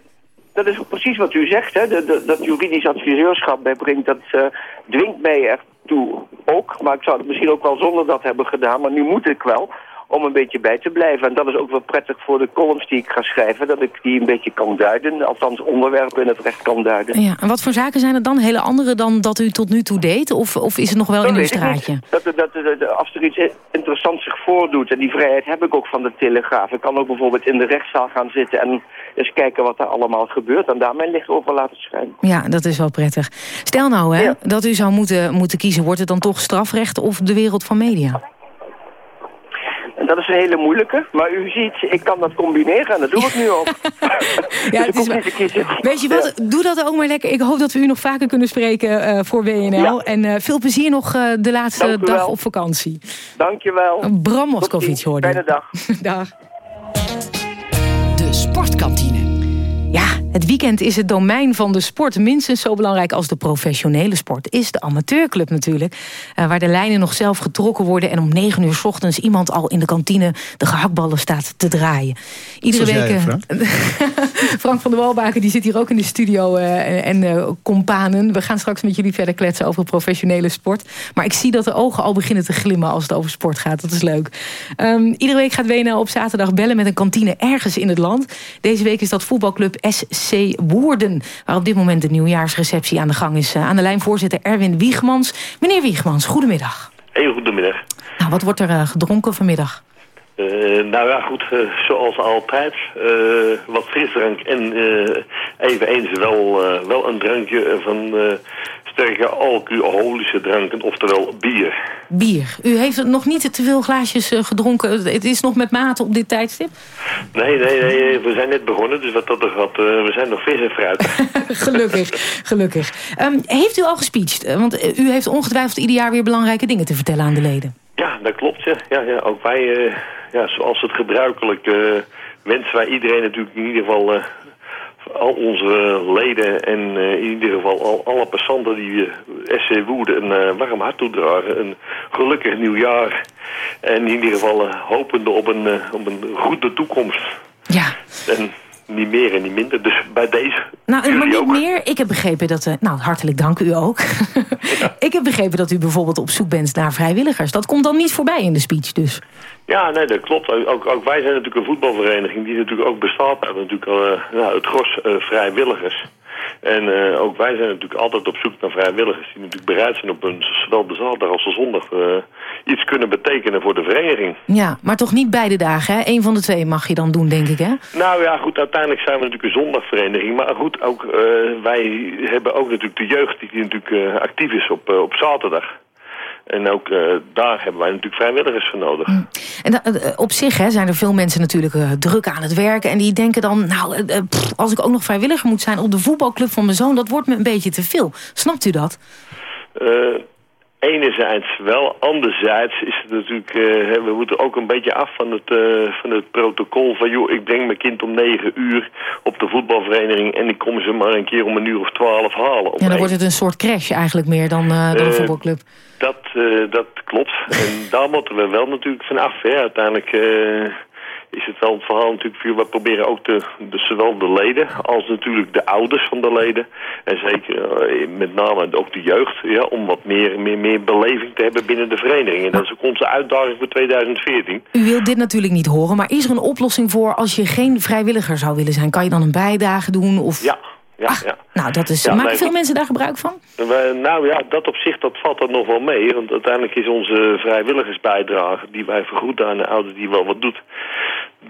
dat, is precies wat u zegt, hè. Dat, dat juridisch adviseurschap bijbrengt, dat uh, dwingt mij ertoe ook. Maar ik zou het misschien ook wel zonder dat hebben gedaan, maar nu moet ik wel om een beetje bij te blijven. En dat is ook wel prettig voor de columns die ik ga schrijven, dat ik die een beetje kan duiden, althans onderwerpen in het recht kan duiden. Ja, en wat voor zaken zijn het dan? Hele andere dan dat u tot nu toe deed? Of, of is het nog wel dat in uw straatje? Dat, dat, dat, als er iets interessants zich voordoet, en die vrijheid heb ik ook van de Telegraaf. Ik kan ook bijvoorbeeld in de rechtszaal gaan zitten en eens kijken wat er allemaal gebeurt. En daar mijn licht over laten schijnen. Ja, dat is wel prettig. Stel nou hè, Ja. dat u zou moeten, moeten kiezen, wordt het dan toch strafrecht of de wereld van media? Dat is een hele moeilijke. Maar u ziet, ik kan dat combineren en dat doe ik nu ook. Ja, dus het is kiezen. Weet je wat, doe dat ook maar lekker. Ik hoop dat we u nog vaker kunnen spreken eh, voor WNL. Ja. En eh, veel plezier nog eh, de laatste Dank dag wel. op vakantie. Dankjewel. Bram Moskowitz hoorde. Fijne dag. dag. De sportkantine. Het weekend is het domein van de sport. Minstens zo belangrijk als de professionele sport. Is de amateurclub natuurlijk. eh, waar de lijnen nog zelf getrokken worden. En om negen uur 's ochtends iemand al in de kantine de gehaktballen staat te draaien. Iedere week. jij, eh, Frank. Frank van der Walbaken die zit hier ook in de studio. eh, en eh companen. We gaan straks met jullie verder kletsen over professionele sport. Maar ik zie dat de ogen al beginnen te glimmen als het over sport gaat. Dat is leuk. Ehm, iedere week gaat WNL op zaterdag bellen met een kantine ergens in het land. Deze week is dat voetbalclub SC Woerden. Waar op dit moment de nieuwjaarsreceptie aan de gang is. Eh, aan de lijn voorzitter Erwin Wiegmans. Meneer Wiegmans, goedemiddag. Heel goedemiddag. Nou, wat wordt er eh, gedronken vanmiddag? Eh, nou ja, goed, zoals altijd. wat frisdrank en eveneens wel, wel een drankje van sterke alcoholische dranken, oftewel bier. Bier. U heeft nog niet te veel glaasjes eh, gedronken. Het is nog met mate op dit tijdstip. Nee, nee, nee, we zijn net begonnen, dus wat dat er gaat, eh, we zijn nog vis en fruit. gelukkig, gelukkig. Ehm, heeft u al gespeecht? Eh, Want u heeft ongetwijfeld ieder jaar weer belangrijke dingen te vertellen aan de leden. Ja, dat klopt, ja. ja, ja ook wij, ja, zoals het gebruikelijk, eh, wensen wij iedereen natuurlijk in ieder geval... al onze leden en eh, in ieder geval al alle passanten die SC Woerden een eh, warm hart toedragen. Een gelukkig nieuwjaar. En in ieder geval eh, hopende op een, op een goede toekomst. Ja. En niet meer en niet minder. Dus bij deze Nou, maar niet ook. meer. Ik heb begrepen dat... eh, nou, hartelijk dank u ook. ik heb begrepen dat u bijvoorbeeld op zoek bent naar vrijwilligers. Dat komt dan niet voorbij in de speech dus. Ja, nee, dat klopt. Ook, ook wij zijn natuurlijk een voetbalvereniging die natuurlijk ook bestaat uit natuurlijk, eh, nou, het gros eh, vrijwilligers. En eh, ook wij zijn natuurlijk altijd op zoek naar vrijwilligers die natuurlijk bereid zijn op een, zowel de zaterdag als de zondag iets kunnen betekenen voor de vereniging. Ja, maar toch niet beide dagen, hè? Eén van de twee mag je dan doen, denk ik, hè? Nou ja, goed, uiteindelijk zijn we natuurlijk een zondagvereniging. Maar goed, ook, wij hebben ook natuurlijk de jeugd die natuurlijk eh, actief is op, op zaterdag. En ook eh, daar hebben wij natuurlijk vrijwilligers voor nodig. En da- eh, op zich hè, zijn er veel mensen natuurlijk eh, druk aan het werken. En die denken dan, nou, pff, als ik ook nog vrijwilliger moet zijn... op de voetbalclub van mijn zoon, dat wordt me een beetje te veel. Snapt u dat? Enerzijds wel, anderzijds is het natuurlijk, we moeten ook een beetje af van het, van het protocol van joh, ik breng mijn kind om negen uur op de voetbalvereniging en ik kom ze maar een keer om een uur of twaalf halen. Ja, dan wordt het een soort crash eigenlijk meer dan, dan een voetbalclub. Dat, eh, dat klopt. En daar moeten we wel natuurlijk van af. Hè. Uiteindelijk eh, is het wel het verhaal natuurlijk... voor- We proberen ook de, de, zowel de leden als natuurlijk de ouders van de leden... en zeker eh, met name ook de jeugd... Ja, om wat meer, meer, meer beleving te hebben binnen de vereniging. En dat is ook onze uitdaging voor 2014. U wilt dit natuurlijk niet horen, maar is er een oplossing voor... als je geen vrijwilliger zou willen zijn? Kan je dan een bijdrage doen? Of... Ja, ja, ja. Nou, dat is, Ja, maken nee, veel mensen daar gebruik van? Nou ja, dat op zich dat valt er nog wel mee. Want uiteindelijk is onze vrijwilligersbijdrage... die wij vergoeden aan de ouder die wel wat doet...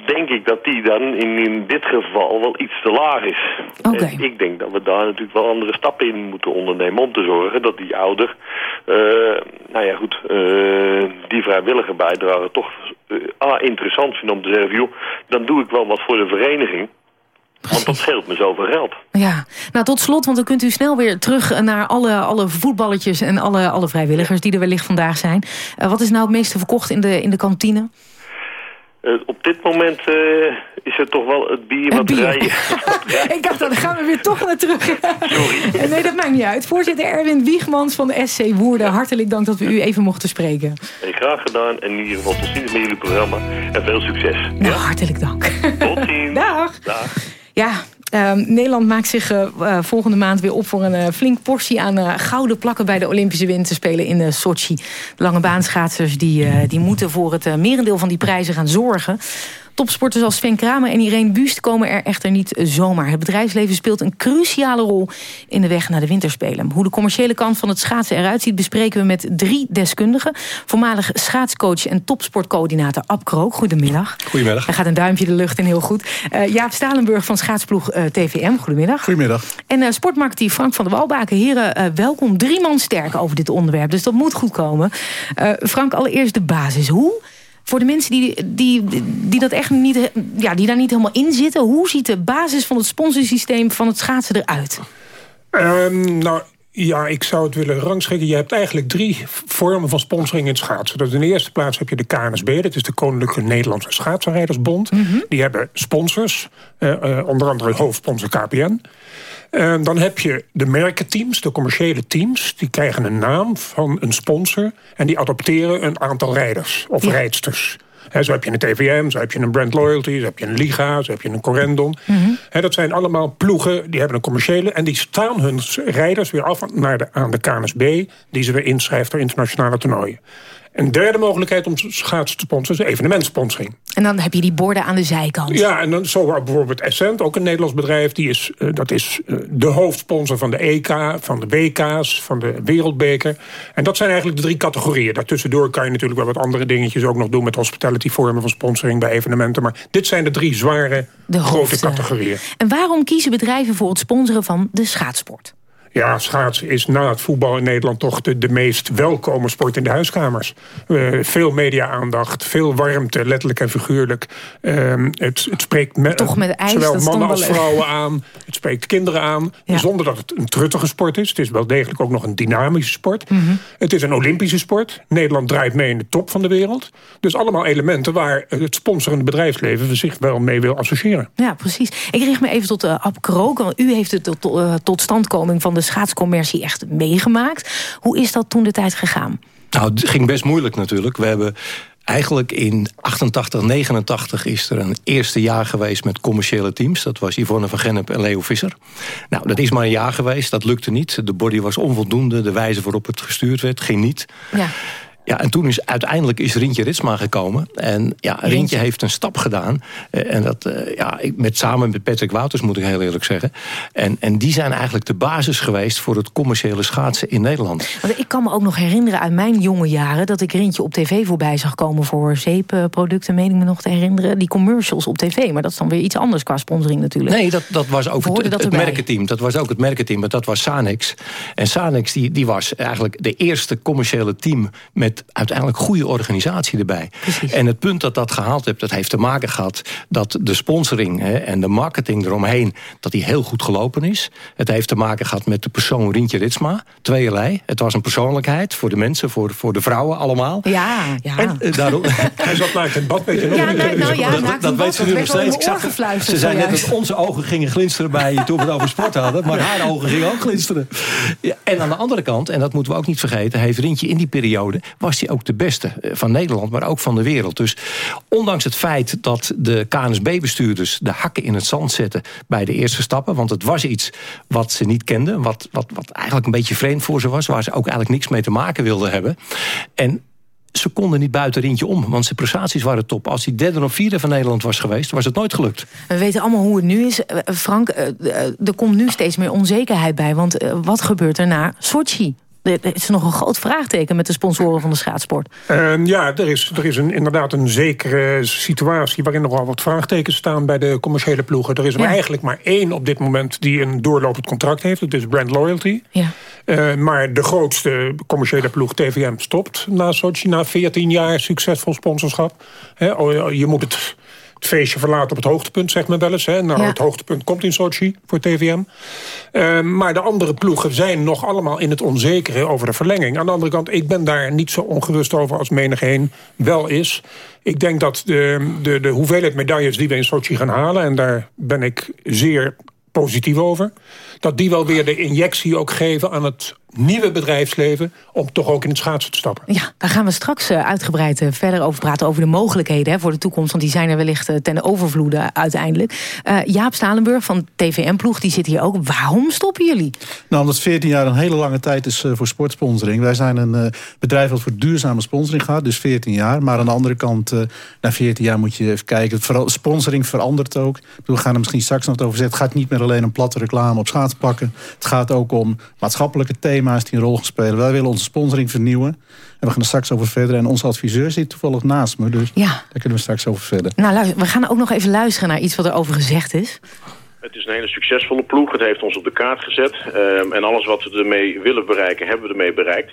denk ik dat die dan in, in dit geval wel iets te laag is. Oké. En ik denk dat we daar natuurlijk wel andere stappen in moeten ondernemen... om te zorgen dat die ouder... eh, nou ja, goed... eh, die vrijwillige bijdrage toch... eh, A, interessant vindt om te zeggen... joh, dan doe ik wel wat voor de vereniging... Want dat scheelt me zoveel geld. Ja, nou tot slot, want dan kunt u snel weer terug naar alle, alle voetballetjes en alle, alle vrijwilligers die er wellicht vandaag zijn. Eh, wat is nou het meeste verkocht in de, in de kantine? Eh, op dit moment eh, is het toch wel het bier wat rijden. ik dacht, dan gaan we weer toch naar terug. Sorry. nee, dat maakt niet uit. Voorzitter Erwin Wiegmans van de SC Woerden. Hartelijk dank dat we u even mochten spreken. Hey, graag gedaan. En in ieder geval tot ziens met jullie programma. En veel succes. Nou, hartelijk dank. Tot ziens. Ja, ehm, Nederland maakt zich eh, eh, volgende maand weer op voor een uh, flink portie aan gouden plakken bij de Olympische Winterspelen in Sochi. Lange baanschaatsers die, die moeten voor het merendeel van die prijzen gaan zorgen. Topsporters als Sven Kramer en Irene Buust komen er echter niet zomaar. Het bedrijfsleven speelt een cruciale rol in de weg naar de winterspelen. Hoe de commerciële kant van het schaatsen eruit ziet... bespreken we met drie deskundigen. Voormalig schaatscoach en topsportcoördinator Ab Krook. Goedemiddag. Goedemiddag. Hij gaat een duimpje de lucht in, heel goed. Uh, Jaap Stalenburg van schaatsploeg uh, TVM. Goedemiddag. Goedemiddag. En uh, sportmarketeer Frank van der Walbaken. Heren, welkom. Drie man sterk over dit onderwerp. Dus dat moet goed komen. Frank, allereerst de basis. Hoe voor de mensen die, die, die, dat echt niet, ja, die daar niet helemaal in zitten... hoe ziet de basis van het sponsorsysteem van het schaatsen eruit? Um, nou, ja, ik zou het willen rangschikken. Je hebt eigenlijk drie vormen van sponsoring in het schaatsen. Dus in de eerste plaats heb je de KNSB. Dat is de Koninklijke Nederlandse Schaatsrijdersbond. Mm -hmm. Die hebben sponsors. Uh, uh, onder andere hoofdsponsor KPN. Uh, dan heb je de merkenteams, de commerciële teams. Die krijgen een naam van een sponsor. En die adopteren een aantal rijders of ja. rijdsters. He, zo heb je een TVM, zo heb je een Brand Loyalty... zo heb je een Liga, zo heb je een Corendon. Mm -hmm. He, dat zijn allemaal ploegen, die hebben een commerciële... en die staan hun rijders weer af naar de, aan de KNSB... die ze weer inschrijft voor internationale toernooien. Een derde mogelijkheid om schaatsen te sponsoren is evenementsponsoring. En dan heb je die borden aan de zijkant. Ja, en dan zo bijvoorbeeld Essent, ook een Nederlands bedrijf. Die is, uh, dat is uh, de hoofdsponsor van de EK, van de WK's, van de Wereldbeker. En dat zijn eigenlijk de drie categorieën. Daartussendoor kan je natuurlijk wel wat andere dingetjes ook nog doen... met hospitality vormen van sponsoring bij evenementen. Maar dit zijn de drie zware, de grote categorieën. En waarom kiezen bedrijven voor het sponsoren van de schaatsport? Ja, schaatsen is na het voetbal in Nederland toch de, de meest welkome sport in de huiskamers. Uh, veel media-aandacht, veel warmte, letterlijk en figuurlijk. Uh, het, het spreekt me, toch met ijs, zowel mannen als vrouwen aan. Het spreekt kinderen aan, ja. zonder dat het een truttige sport is. Het is wel degelijk ook nog een dynamische sport. Mm -hmm. Het is een Olympische sport. Nederland draait mee in de top van de wereld. Dus allemaal elementen waar het sponsorende bedrijfsleven zich wel mee wil associëren. Ja, precies. Ik richt me even tot uh, Ab Krook. U heeft het tot, uh, tot standkoming van de schaatscommercie echt meegemaakt. Hoe is dat toen de tijd gegaan? Nou, het ging best moeilijk natuurlijk. We hebben eigenlijk in 88, 89 is er een eerste jaar geweest met commerciële teams. Dat was Yvonne van Gennep en Leo Visser. Nou, dat is maar een jaar geweest. Dat lukte niet. De body was onvoldoende. De wijze waarop het gestuurd werd ging niet. Ja. Ja, en toen is uiteindelijk is Rintje Ritsma gekomen. En ja, Rintje, Rintje heeft een stap gedaan. Uh, en dat, uh, ja, met, samen met Patrick Wouters moet ik heel eerlijk zeggen. En, en die zijn eigenlijk de basis geweest voor het commerciële schaatsen in Nederland. Ik kan me ook nog herinneren uit mijn jonge jaren... dat ik Rintje op tv voorbij zag komen voor zeepproducten, meen ik me nog te herinneren. Die commercials op tv, maar dat is dan weer iets anders qua sponsoring natuurlijk. Nee, dat, dat was ook het, het, het merkenteam. Dat was ook het merkenteam, maar dat was Sanex. En Sanex die, die was eigenlijk de eerste commerciële team... met uiteindelijk goede organisatie erbij. Precies. En het punt dat dat gehaald heeft, dat heeft te maken gehad... dat de sponsoring hè, en de marketing eromheen, dat die heel goed gelopen is. Het heeft te maken gehad met de persoon Rientje Ritsma. Tweeërlei. Het was een persoonlijkheid voor de mensen, voor, voor de vrouwen allemaal. Ja, ja. En, uh, daarom, Hij zat naakt in bad, weet je nog? Ja, nou, nou, ja, dat dat, dat weet ze nu nog steeds. Ik zag, ze zei net dat onze ogen gingen glinsteren bij toen we het over sport hadden. Maar haar ogen gingen ook glinsteren. Ja, en aan de andere kant, en dat moeten we ook niet vergeten... heeft Rientje in die periode, was hij ook de beste van Nederland, maar ook van de wereld. Dus ondanks het feit dat de KNSB-bestuurders de hakken in het zand zetten bij de eerste stappen, want het was iets wat ze niet kenden, wat, wat, wat eigenlijk een beetje vreemd voor ze was, waar ze ook eigenlijk niks mee te maken wilden hebben. En ze konden niet buiten Rientje om, want zijn prestaties waren top. Als hij derde of vierde van Nederland was geweest, was het nooit gelukt. We weten allemaal hoe het nu is. Frank, er komt nu steeds meer onzekerheid bij. Want wat gebeurt er na Sochi? Er is nog een groot vraagteken met de sponsoren van de schaatsport. Uh, ja, er is, er is een, inderdaad een zekere situatie... waarin nogal wat vraagtekens staan bij de commerciële ploegen. Er is er ja. eigenlijk maar één op dit moment die een doorlopend contract heeft. Dat is Brand Loyalty. Ja. Uh, maar de grootste commerciële ploeg, TVM, stopt na Sochi... na 14 jaar succesvol sponsorschap. He, je moet het het feestje verlaat op het hoogtepunt, zegt men wel eens. Hè. Nou, het hoogtepunt komt in Sochi voor TVM. Uh, maar de andere ploegen zijn nog allemaal in het onzekere over de verlenging. Aan de andere kant, ik ben daar niet zo ongerust over als menigeen wel is. Ik denk dat de, de, de hoeveelheid medailles die we in Sochi gaan halen... en daar ben ik zeer positief over... dat die wel weer de injectie ook geven aan het nieuwe bedrijfsleven... om toch ook in het schaatsen te stappen. Ja, daar gaan we straks eh, uitgebreid eh, verder over praten... over de mogelijkheden hè, voor de toekomst. Want die zijn er wellicht eh, ten overvloede uiteindelijk. Jaap Stalenburg van TVM-ploeg, die zit hier ook. Waarom stoppen jullie? Nou, omdat 14 jaar een hele lange tijd is voor sportsponsoring. Wij zijn een bedrijf dat voor duurzame sponsoring gaat, dus 14 jaar. Maar aan de andere kant, na 14 jaar moet je even kijken. Sponsoring verandert ook. We gaan er misschien straks nog over zetten. Het gaat niet meer alleen om platte reclame op schaatpakken. Het gaat ook om maatschappelijke thema's die een rol gespeeld. Wij willen onze sponsoring vernieuwen. En we gaan er straks over verder. En onze adviseur zit toevallig naast me. Dus ja. daar kunnen we straks over verder. Nou, we gaan ook nog even luisteren naar iets wat er over gezegd is. Het is een hele succesvolle ploeg. Het heeft ons op de kaart gezet. Ehm, en alles wat we ermee willen bereiken, hebben we ermee bereikt.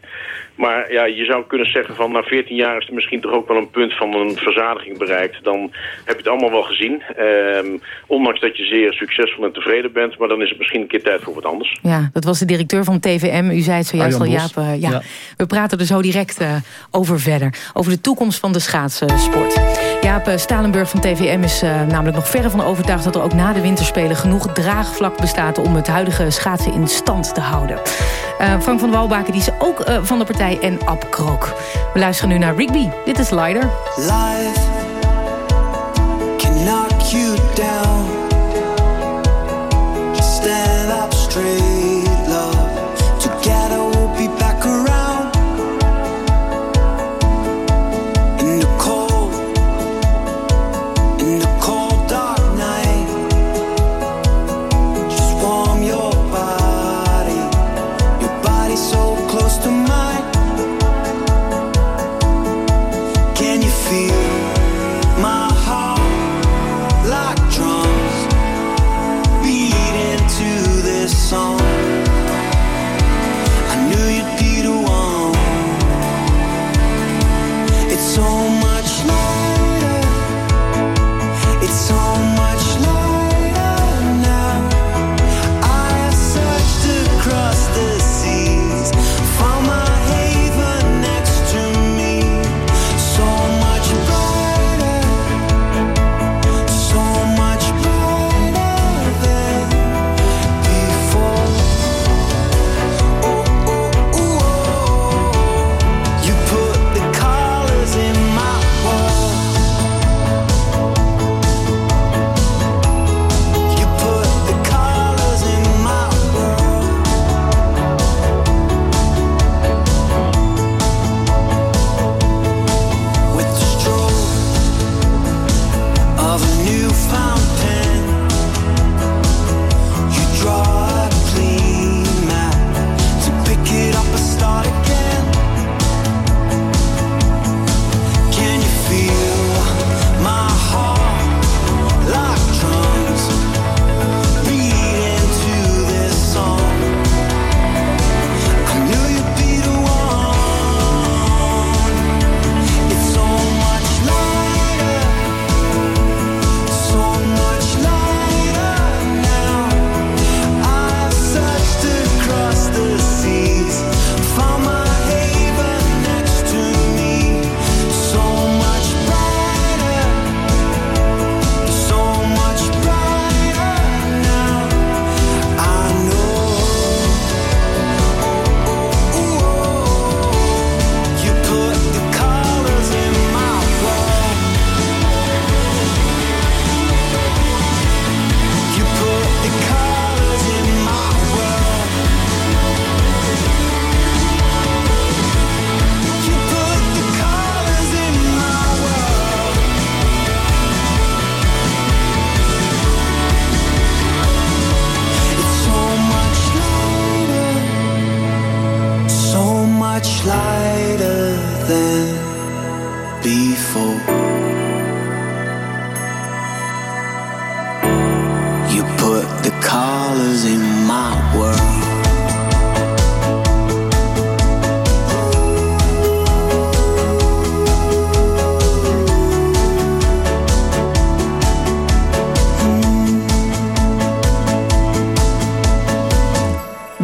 Maar ja, je zou kunnen zeggen van na 14 jaar is er misschien toch ook wel een punt van een verzadiging bereikt. Dan heb je het allemaal wel gezien. Ehm, ondanks dat je zeer succesvol en tevreden bent. Maar dan is het misschien een keer tijd voor wat anders. Ja, dat was de directeur van TVM. U zei het zojuist al, Jaap. Uh, ja. We praten er zo direct uh, over verder. Over de toekomst van de schaatsport. Jaap uh, Stalenburg van TVM is namelijk nog verre van overtuigd... dat er ook na de winterspelen genoeg draagvlak bestaat... om het huidige schaatsen in stand te houden. Frank van Walbaken die is ook van de partij en Ab Krook. We luisteren nu naar Rigby. Dit is Lider. Life can knock you down. Stand up straight,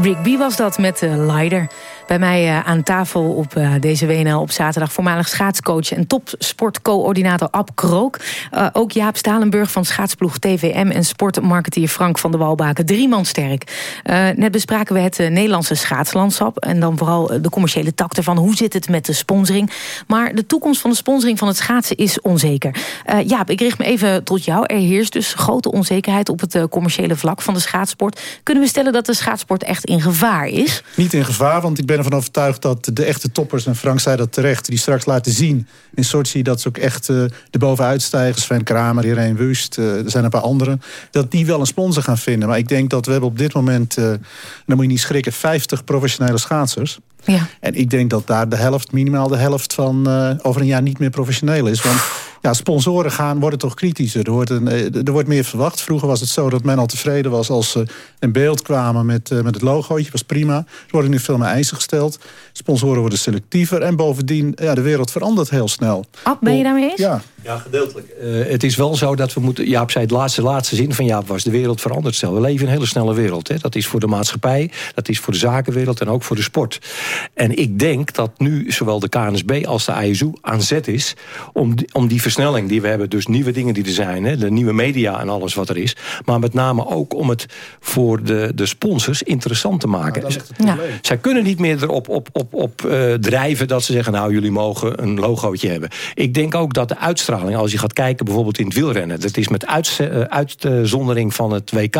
Rigby was dat met de Leider. Bij mij uh, aan tafel op uh, deze WNL op zaterdag... voormalig schaatscoach en topsportcoördinator Ab Krook. ook Jaap Stalenburg van schaatsploeg TVM... en sportmarketeer Frank van der Walbaken. Drie man sterk. net bespraken we het Nederlandse schaatslandschap... en dan vooral de commerciële tak ervan. Hoe zit het met de sponsoring? Maar de toekomst van de sponsoring van het schaatsen is onzeker. Jaap, ik richt me even tot jou. Er heerst dus grote onzekerheid op het commerciële vlak van de schaatsport. Kunnen we stellen dat de schaatsport echt in gevaar is? Niet in gevaar, want ik ben ervan overtuigd dat de echte toppers... en Frank zei dat terecht, die straks laten zien in Sochi... dat ze ook echt uh, de bovenuitstijgen, Sven Kramer, Irene Wust... Uh, er zijn een paar anderen, dat die wel een sponsor gaan vinden. Maar ik denk dat we hebben op dit moment, uh, dan moet je niet schrikken... 50 professionele schaatsers. Ja. En ik denk dat daar de helft, minimaal de helft van over een jaar niet meer professioneel is. Want ja, sponsoren gaan, worden toch kritischer. Er wordt, een, er wordt meer verwacht. Vroeger was het zo dat men al tevreden was als ze in beeld kwamen met, met het logootje. was prima. Er worden nu veel meer eisen gesteld. Sponsoren worden selectiever. En bovendien, ja, de wereld verandert heel snel. Ab, ben je daarmee eens? Ja. Ja, gedeeltelijk. Uh, het is wel zo dat we moeten... Jaap zei het laatste, laatste zin van Jaap was... de wereld verandert snel. We leven in een hele snelle wereld. Hè. Dat is voor de maatschappij, dat is voor de zakenwereld... en ook voor de sport. En ik denk dat nu zowel de KNSB als de ISU aan zet is... om die, om die versnelling die we hebben... dus nieuwe dingen die er zijn, hè, de nieuwe media en alles wat er is... maar met name ook om het voor de, de sponsors interessant te maken. Ja. Zij kunnen niet meer erop op, op, op, uh, drijven dat ze zeggen... nou, jullie mogen een logootje hebben. Ik denk ook dat de uitstraling als je gaat kijken bijvoorbeeld in het wielrennen. Dat is met eh, uitzondering van het WK.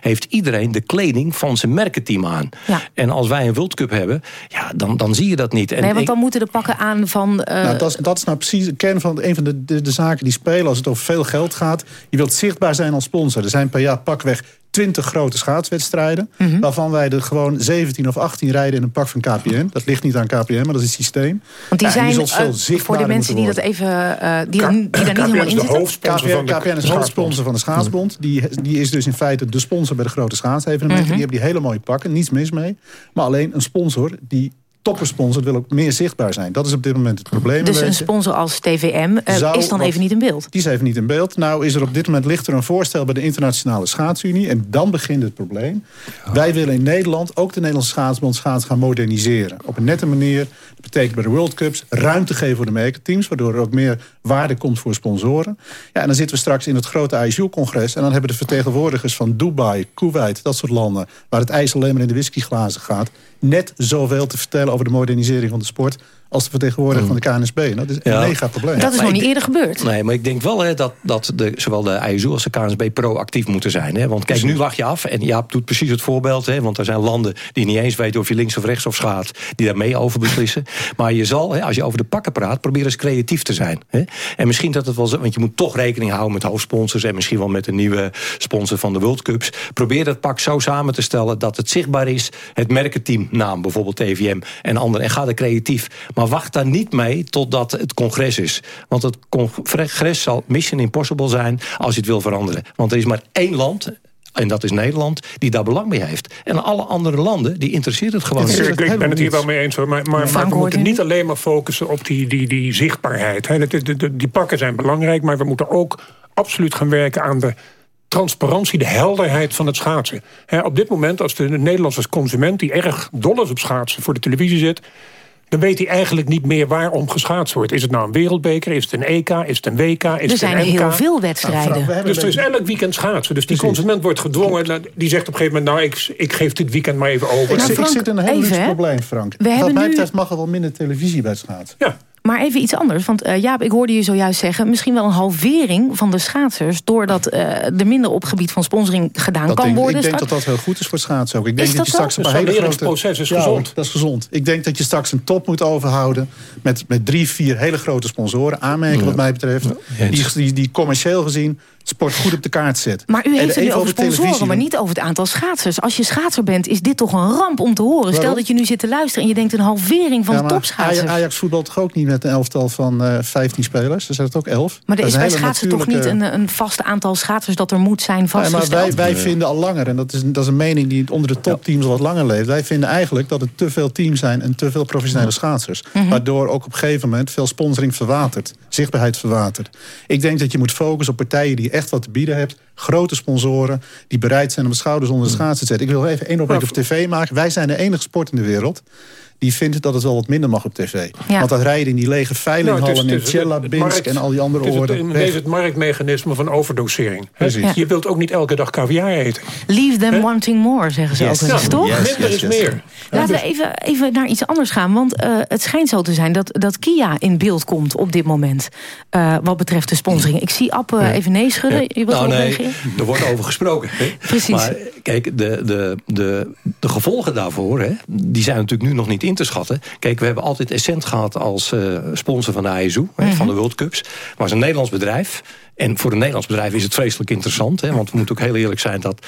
Heeft iedereen de kleding van zijn merkenteam aan. Ja. En als wij een World Cup hebben, ja, dan, dan zie je dat niet. En nee, want dan moeten de pakken aan van... Uh... Nou, dat, is, dat is nou precies de kern van een van de, de, de zaken die spelen... als het over veel geld gaat. Je wilt zichtbaar zijn als sponsor. Er zijn per jaar pakweg 20 grote schaatswedstrijden... Mm -hmm. waarvan wij er gewoon 17 of 18 rijden in een pak van KPN. Dat ligt niet aan KPN, maar dat is het systeem. Want die ja, zijn, die veel uh, voor de mensen die dat even... Uh, die, die daar niet helemaal in zitten. KPN, KPN is hoofdsponsor van de schaatsbond. Die, die is dus in feite de sponsor bij de grote schaatsevenementen. Mhm. Die hebben die hele mooie pakken, niets mis mee. Maar alleen een sponsor die toppersponsor wil ook meer zichtbaar zijn. Dat is op dit moment het probleem. Dus een sponsor als TVM uh, Zou, is dan even niet in beeld? Die is even niet in beeld. Nou is er op dit moment ligt er een voorstel bij de Internationale Schaatsunie. En dan begint het probleem. Wij willen in Nederland ook de Nederlandse Schaatsbond schaats gaan moderniseren. Op een nette manier. Dat betekent bij de World Cups ruimte geven voor de merkenteams. Waardoor er ook meer waarde komt voor sponsoren. Ja, en dan zitten we straks in het grote ISU-congres. En dan hebben de vertegenwoordigers van Dubai, Kuwait, dat soort landen... waar het ijs alleen maar in de whiskyglazen gaat... net zoveel te vertellen over de modernisering van de sport als de vertegenwoordiger van de KNSB. Nou, dat is een Ja. mega probleem. Dat is nog niet eerder gebeurd. Nee, maar ik denk wel hè, dat, dat de, zowel de ISU als de KNSB proactief moeten zijn. Hè? Want kijk, nu wacht je af. En Jaap doet precies het voorbeeld. Hè? Want er zijn landen die niet eens weten of je links of rechts of gaat. Die daar mee over beslissen. Maar je zal, hè, als je over de pakken praat, probeer eens creatief te zijn. Hè? En misschien dat het wel zo, want je moet toch rekening houden met hoofdsponsors. En misschien wel met een nieuwe sponsor van de World Cups. Probeer dat pak zo samen te stellen dat het zichtbaar is. Het merkenteam naam, bijvoorbeeld TVM en anderen. En ga er creatief. Maar wacht daar niet mee totdat het congres is. Want het congres zal mission impossible zijn als je het wil veranderen. Want er is maar één land... En dat is Nederland, die daar belang bij heeft. En alle andere landen, die interesseert het gewoon Ik, niet. ik ben het hier wel mee eens hoor. Maar, maar, maar we moeten niet alleen maar focussen op die, die, die zichtbaarheid. Die pakken zijn belangrijk, maar we moeten ook absoluut gaan werken aan de transparantie, de helderheid van het schaatsen. Hè, op dit moment, als de Nederlandse consument... die erg dol is op schaatsen, voor de televisie zit... dan weet hij eigenlijk niet meer waarom geschaatst wordt. Is het nou een wereldbeker, is het een EK, is het een WK, is Er het zijn een NK? heel veel wedstrijden. Dus er is elk weekend schaatsen. Dus die consument wordt gedwongen. nou, Die zegt op een gegeven moment... nou, ik, ik geef dit weekend maar even over. Ik, zit- ik zit in een heel even, luxe probleem, Frank. We Wat mij betreft mag er wel minder televisie bij schaatsen. Maar even iets anders. Want eh, Jaap, ik hoorde je zojuist zeggen... misschien wel een halvering van de schaatsers... doordat eh, er minder op gebied van sponsoring gedaan Dat kan denk, worden. ik denk straks. dat dat heel goed is voor schaatsen ook. Ik denk Is dat, je straks een paar hele grote... leringsproces is Ja, gezond. dat is gezond. Ik denk dat je straks een top moet overhouden... met, met drie, vier hele grote sponsoren. Aanmerken wat mij betreft. Die, die, die commercieel gezien sport goed op de kaart zet. Maar u heeft het nu over sponsoren, maar niet over het aantal schaatsers. Als je schaatser bent, is dit toch een ramp om te horen. Stel dat je nu zit te luisteren en je denkt een halvering van Ja, de maar topschaatsers. Ajax, voetbalt toch ook niet met een elftal van eh 15 spelers? Er zijn het ook 11. maar er is bij schaatsen toch niet een, een vast aantal schaatsers dat er moet zijn Nee, maar vastgesteld? wij, wij vinden al langer, en dat is, dat is een mening die onder de topteams wat langer leeft. Wij vinden eigenlijk dat er te veel teams zijn en te veel professionele schaatsers. Mhm. Waardoor ook op een gegeven moment veel sponsoring verwatert. Zichtbaarheid verwatert. Ik denk dat je moet focussen op partijen die echt echt wat te bieden hebt. Grote sponsoren die bereid zijn om de schouders onder de schaatsen te zetten. Ik wil even één opmerking op tv maken. Wij zijn de enige sport in de wereld die vindt dat het wel wat minder mag op tv. Want dat rijden in die lege veilinghallen Nou, het is- in het is- Tjella, het Binsk markt- en al die andere het is het- oorden. weg. deze het marktmechanisme van overdosering. Precies. Je wilt ook niet elke dag caviar eten. Leave them wanting more, zeggen ze Yes. ook eens, Ja, toch? yes, Minder is yes, meer. Laten we even, even naar iets anders gaan. Want eh, het schijnt zo te zijn dat, dat Kia in beeld komt op dit moment. eh, wat betreft de sponsoring. Ik zie App even nee schudden. Ja. Je wilt nou, nee, er wordt over gesproken. Hè? Precies. Maar kijk, de, de, de, de gevolgen daarvoor... Hè, die zijn natuurlijk nu nog niet in te schatten. Kijk, we hebben altijd Essent gehad als eh, sponsor van de ASU... hè, van de World Cups. Maar het is een Nederlands bedrijf. En voor een Nederlands bedrijf is het vreselijk interessant. Hè, want we moeten ook heel eerlijk zijn dat...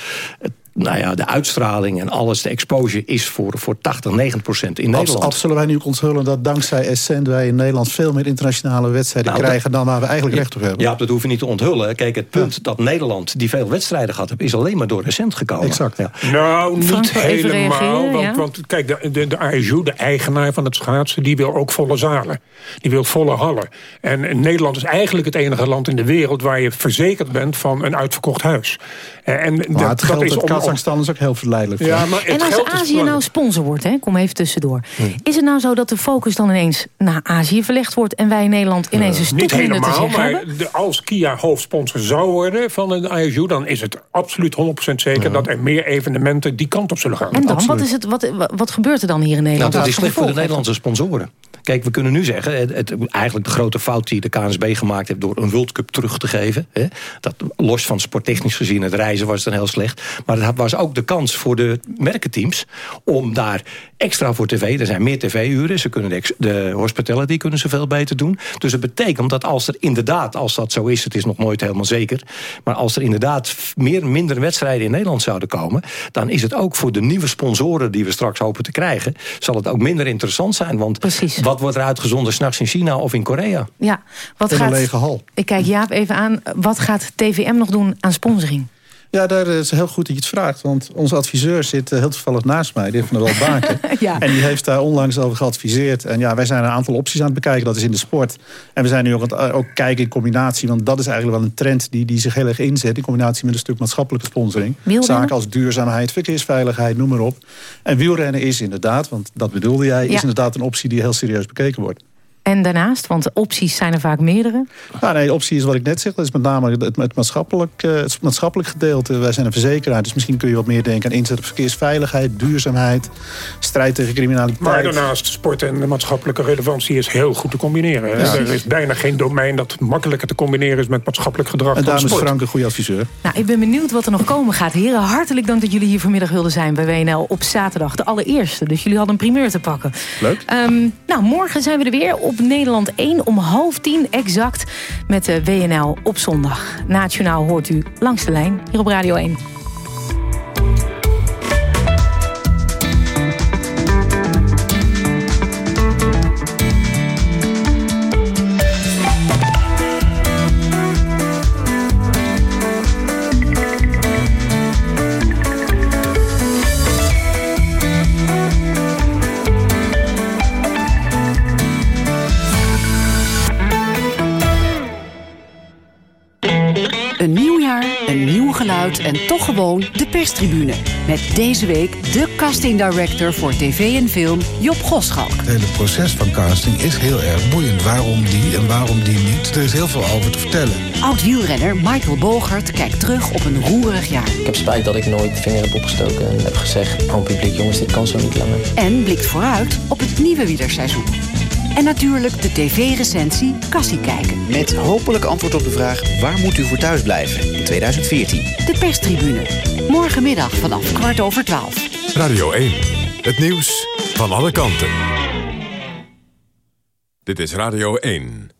Nou ja, de uitstraling en alles, de exposure is voor, voor 80, 90 procent in Nederland. Absoluut zullen wij nu ook onthullen dat dankzij Essent wij in Nederland veel meer internationale wedstrijden Nou, krijgen dan waar we eigenlijk recht op hebben. Ja, dat hoef je niet te onthullen. Kijk, het punt dat Nederland die veel wedstrijden gehad heeft... is alleen maar door recent gekomen. Exact. Ja. Nou, niet Frank, helemaal. want, ja? want kijk, de, de, de ASU, de eigenaar van het schaatsen... die wil ook volle zalen. Die wil volle hallen. En, en Nederland is eigenlijk het enige land in de wereld... waar je verzekerd bent van een uitverkocht huis. Eh, En Maar dat, het dat geld is om, Kazachstan is ook heel verleidelijk. Ja, maar het En als geld Azië nou sponsor wordt, hè, kom even tussendoor. Is het nou zo dat de focus dan ineens naar Azië verlegd wordt... en wij in Nederland ineens een stuk minder te helemaal, zeggen maar hebben? de, als Kia hoofdsponsor zou worden van een ISU... dan is het absoluut 100% zeker dat er meer evenementen die kant op zullen gaan. En dan, wat, is het, wat, wat gebeurt er dan hier in Nou, Nederland? dat Wat is slecht voor de? Nederlandse sponsoren. Kijk, we kunnen nu zeggen, het, het- eigenlijk de grote fout die de KNSB gemaakt heeft... door een World Cup terug te geven. Hè, dat, los van sporttechnisch gezien, het reizen was dan heel slecht. Maar het was ook de kans voor de merkenteams... om daar extra voor tv, er zijn meer tv-uren... ze kunnen de, de hospitality kunnen ze veel beter doen. Dus het betekent dat als er inderdaad, als dat zo is... het is nog nooit helemaal zeker... maar als er inderdaad meer, minder wedstrijden in Nederland zouden komen... dan is het ook voor de nieuwe sponsoren die we straks hopen te krijgen... zal het ook minder interessant zijn. Want wat wordt er uitgezonden s'nachts in China of in Korea? Ja, wat In een gaat, lege hal. Ik kijk Jaap even aan. Wat gaat TVM nog doen aan sponsoring? Ja, daar is heel goed dat je het vraagt. Want onze adviseur zit eh, heel toevallig naast mij, de heer Van der Welbaken. Ja. En die heeft daar onlangs over geadviseerd. En ja, wij zijn een aantal opties aan het bekijken. Dat is in de sport. En we zijn nu ook, aan het, eh, ook kijken in combinatie. Want dat is eigenlijk wel een trend die, die zich heel erg inzet. In combinatie met een stuk maatschappelijke sponsoring. Wielrennen? Zaken als duurzaamheid, verkeersveiligheid, noem maar op. En wielrennen is inderdaad, want dat bedoelde jij... Ja. is inderdaad een optie die heel serieus bekeken wordt. En daarnaast, want de opties zijn er vaak meerdere. Ja, nee, de optie is wat ik net zeg. Dat is met name het, het, maatschappelijk, eh, het maatschappelijk gedeelte. Wij zijn een verzekeraar, dus misschien kun je wat meer denken aan inzet op verkeersveiligheid, duurzaamheid, strijd tegen criminaliteit. Maar daarnaast, sport en de maatschappelijke relevantie is heel goed te combineren. Ja. Er is bijna geen domein dat makkelijker te combineren is met maatschappelijk gedrag En dan daarom is sport. Frank een goede adviseur. Nou, ik ben benieuwd wat er nog komen gaat. Heren, hartelijk dank dat jullie hier vanmiddag wilden zijn bij WNL op zaterdag. De allereerste, dus jullie hadden een primeur te pakken. Leuk. Ehm, nou, morgen zijn we er weer op Nederland 1 om half tien exact met de WNL op zondag. Na het journaal hoort u langs de lijn hier op Radio 1. En toch gewoon de perstribune. Met deze week de casting director voor tv en film, Job Goschalk. Het hele proces van casting is heel erg boeiend. Waarom die en waarom die niet? Er is heel veel over te vertellen. Oud-wielrenner Michael Bogert kijkt terug op een roerig jaar. Ik heb spijt dat ik nooit de vinger heb opgestoken en heb gezegd... aan publiek, jongens, dit kan zo niet langer. En blikt vooruit op het nieuwe wielerseizoen. En natuurlijk de tv-recensie Kassie kijken. Met hopelijk antwoord op de vraag waar moet u voor thuis blijven in 2014. De perstribune. Morgenmiddag vanaf kwart over twaalf. Radio 1. Het nieuws van alle kanten. Dit is Radio 1.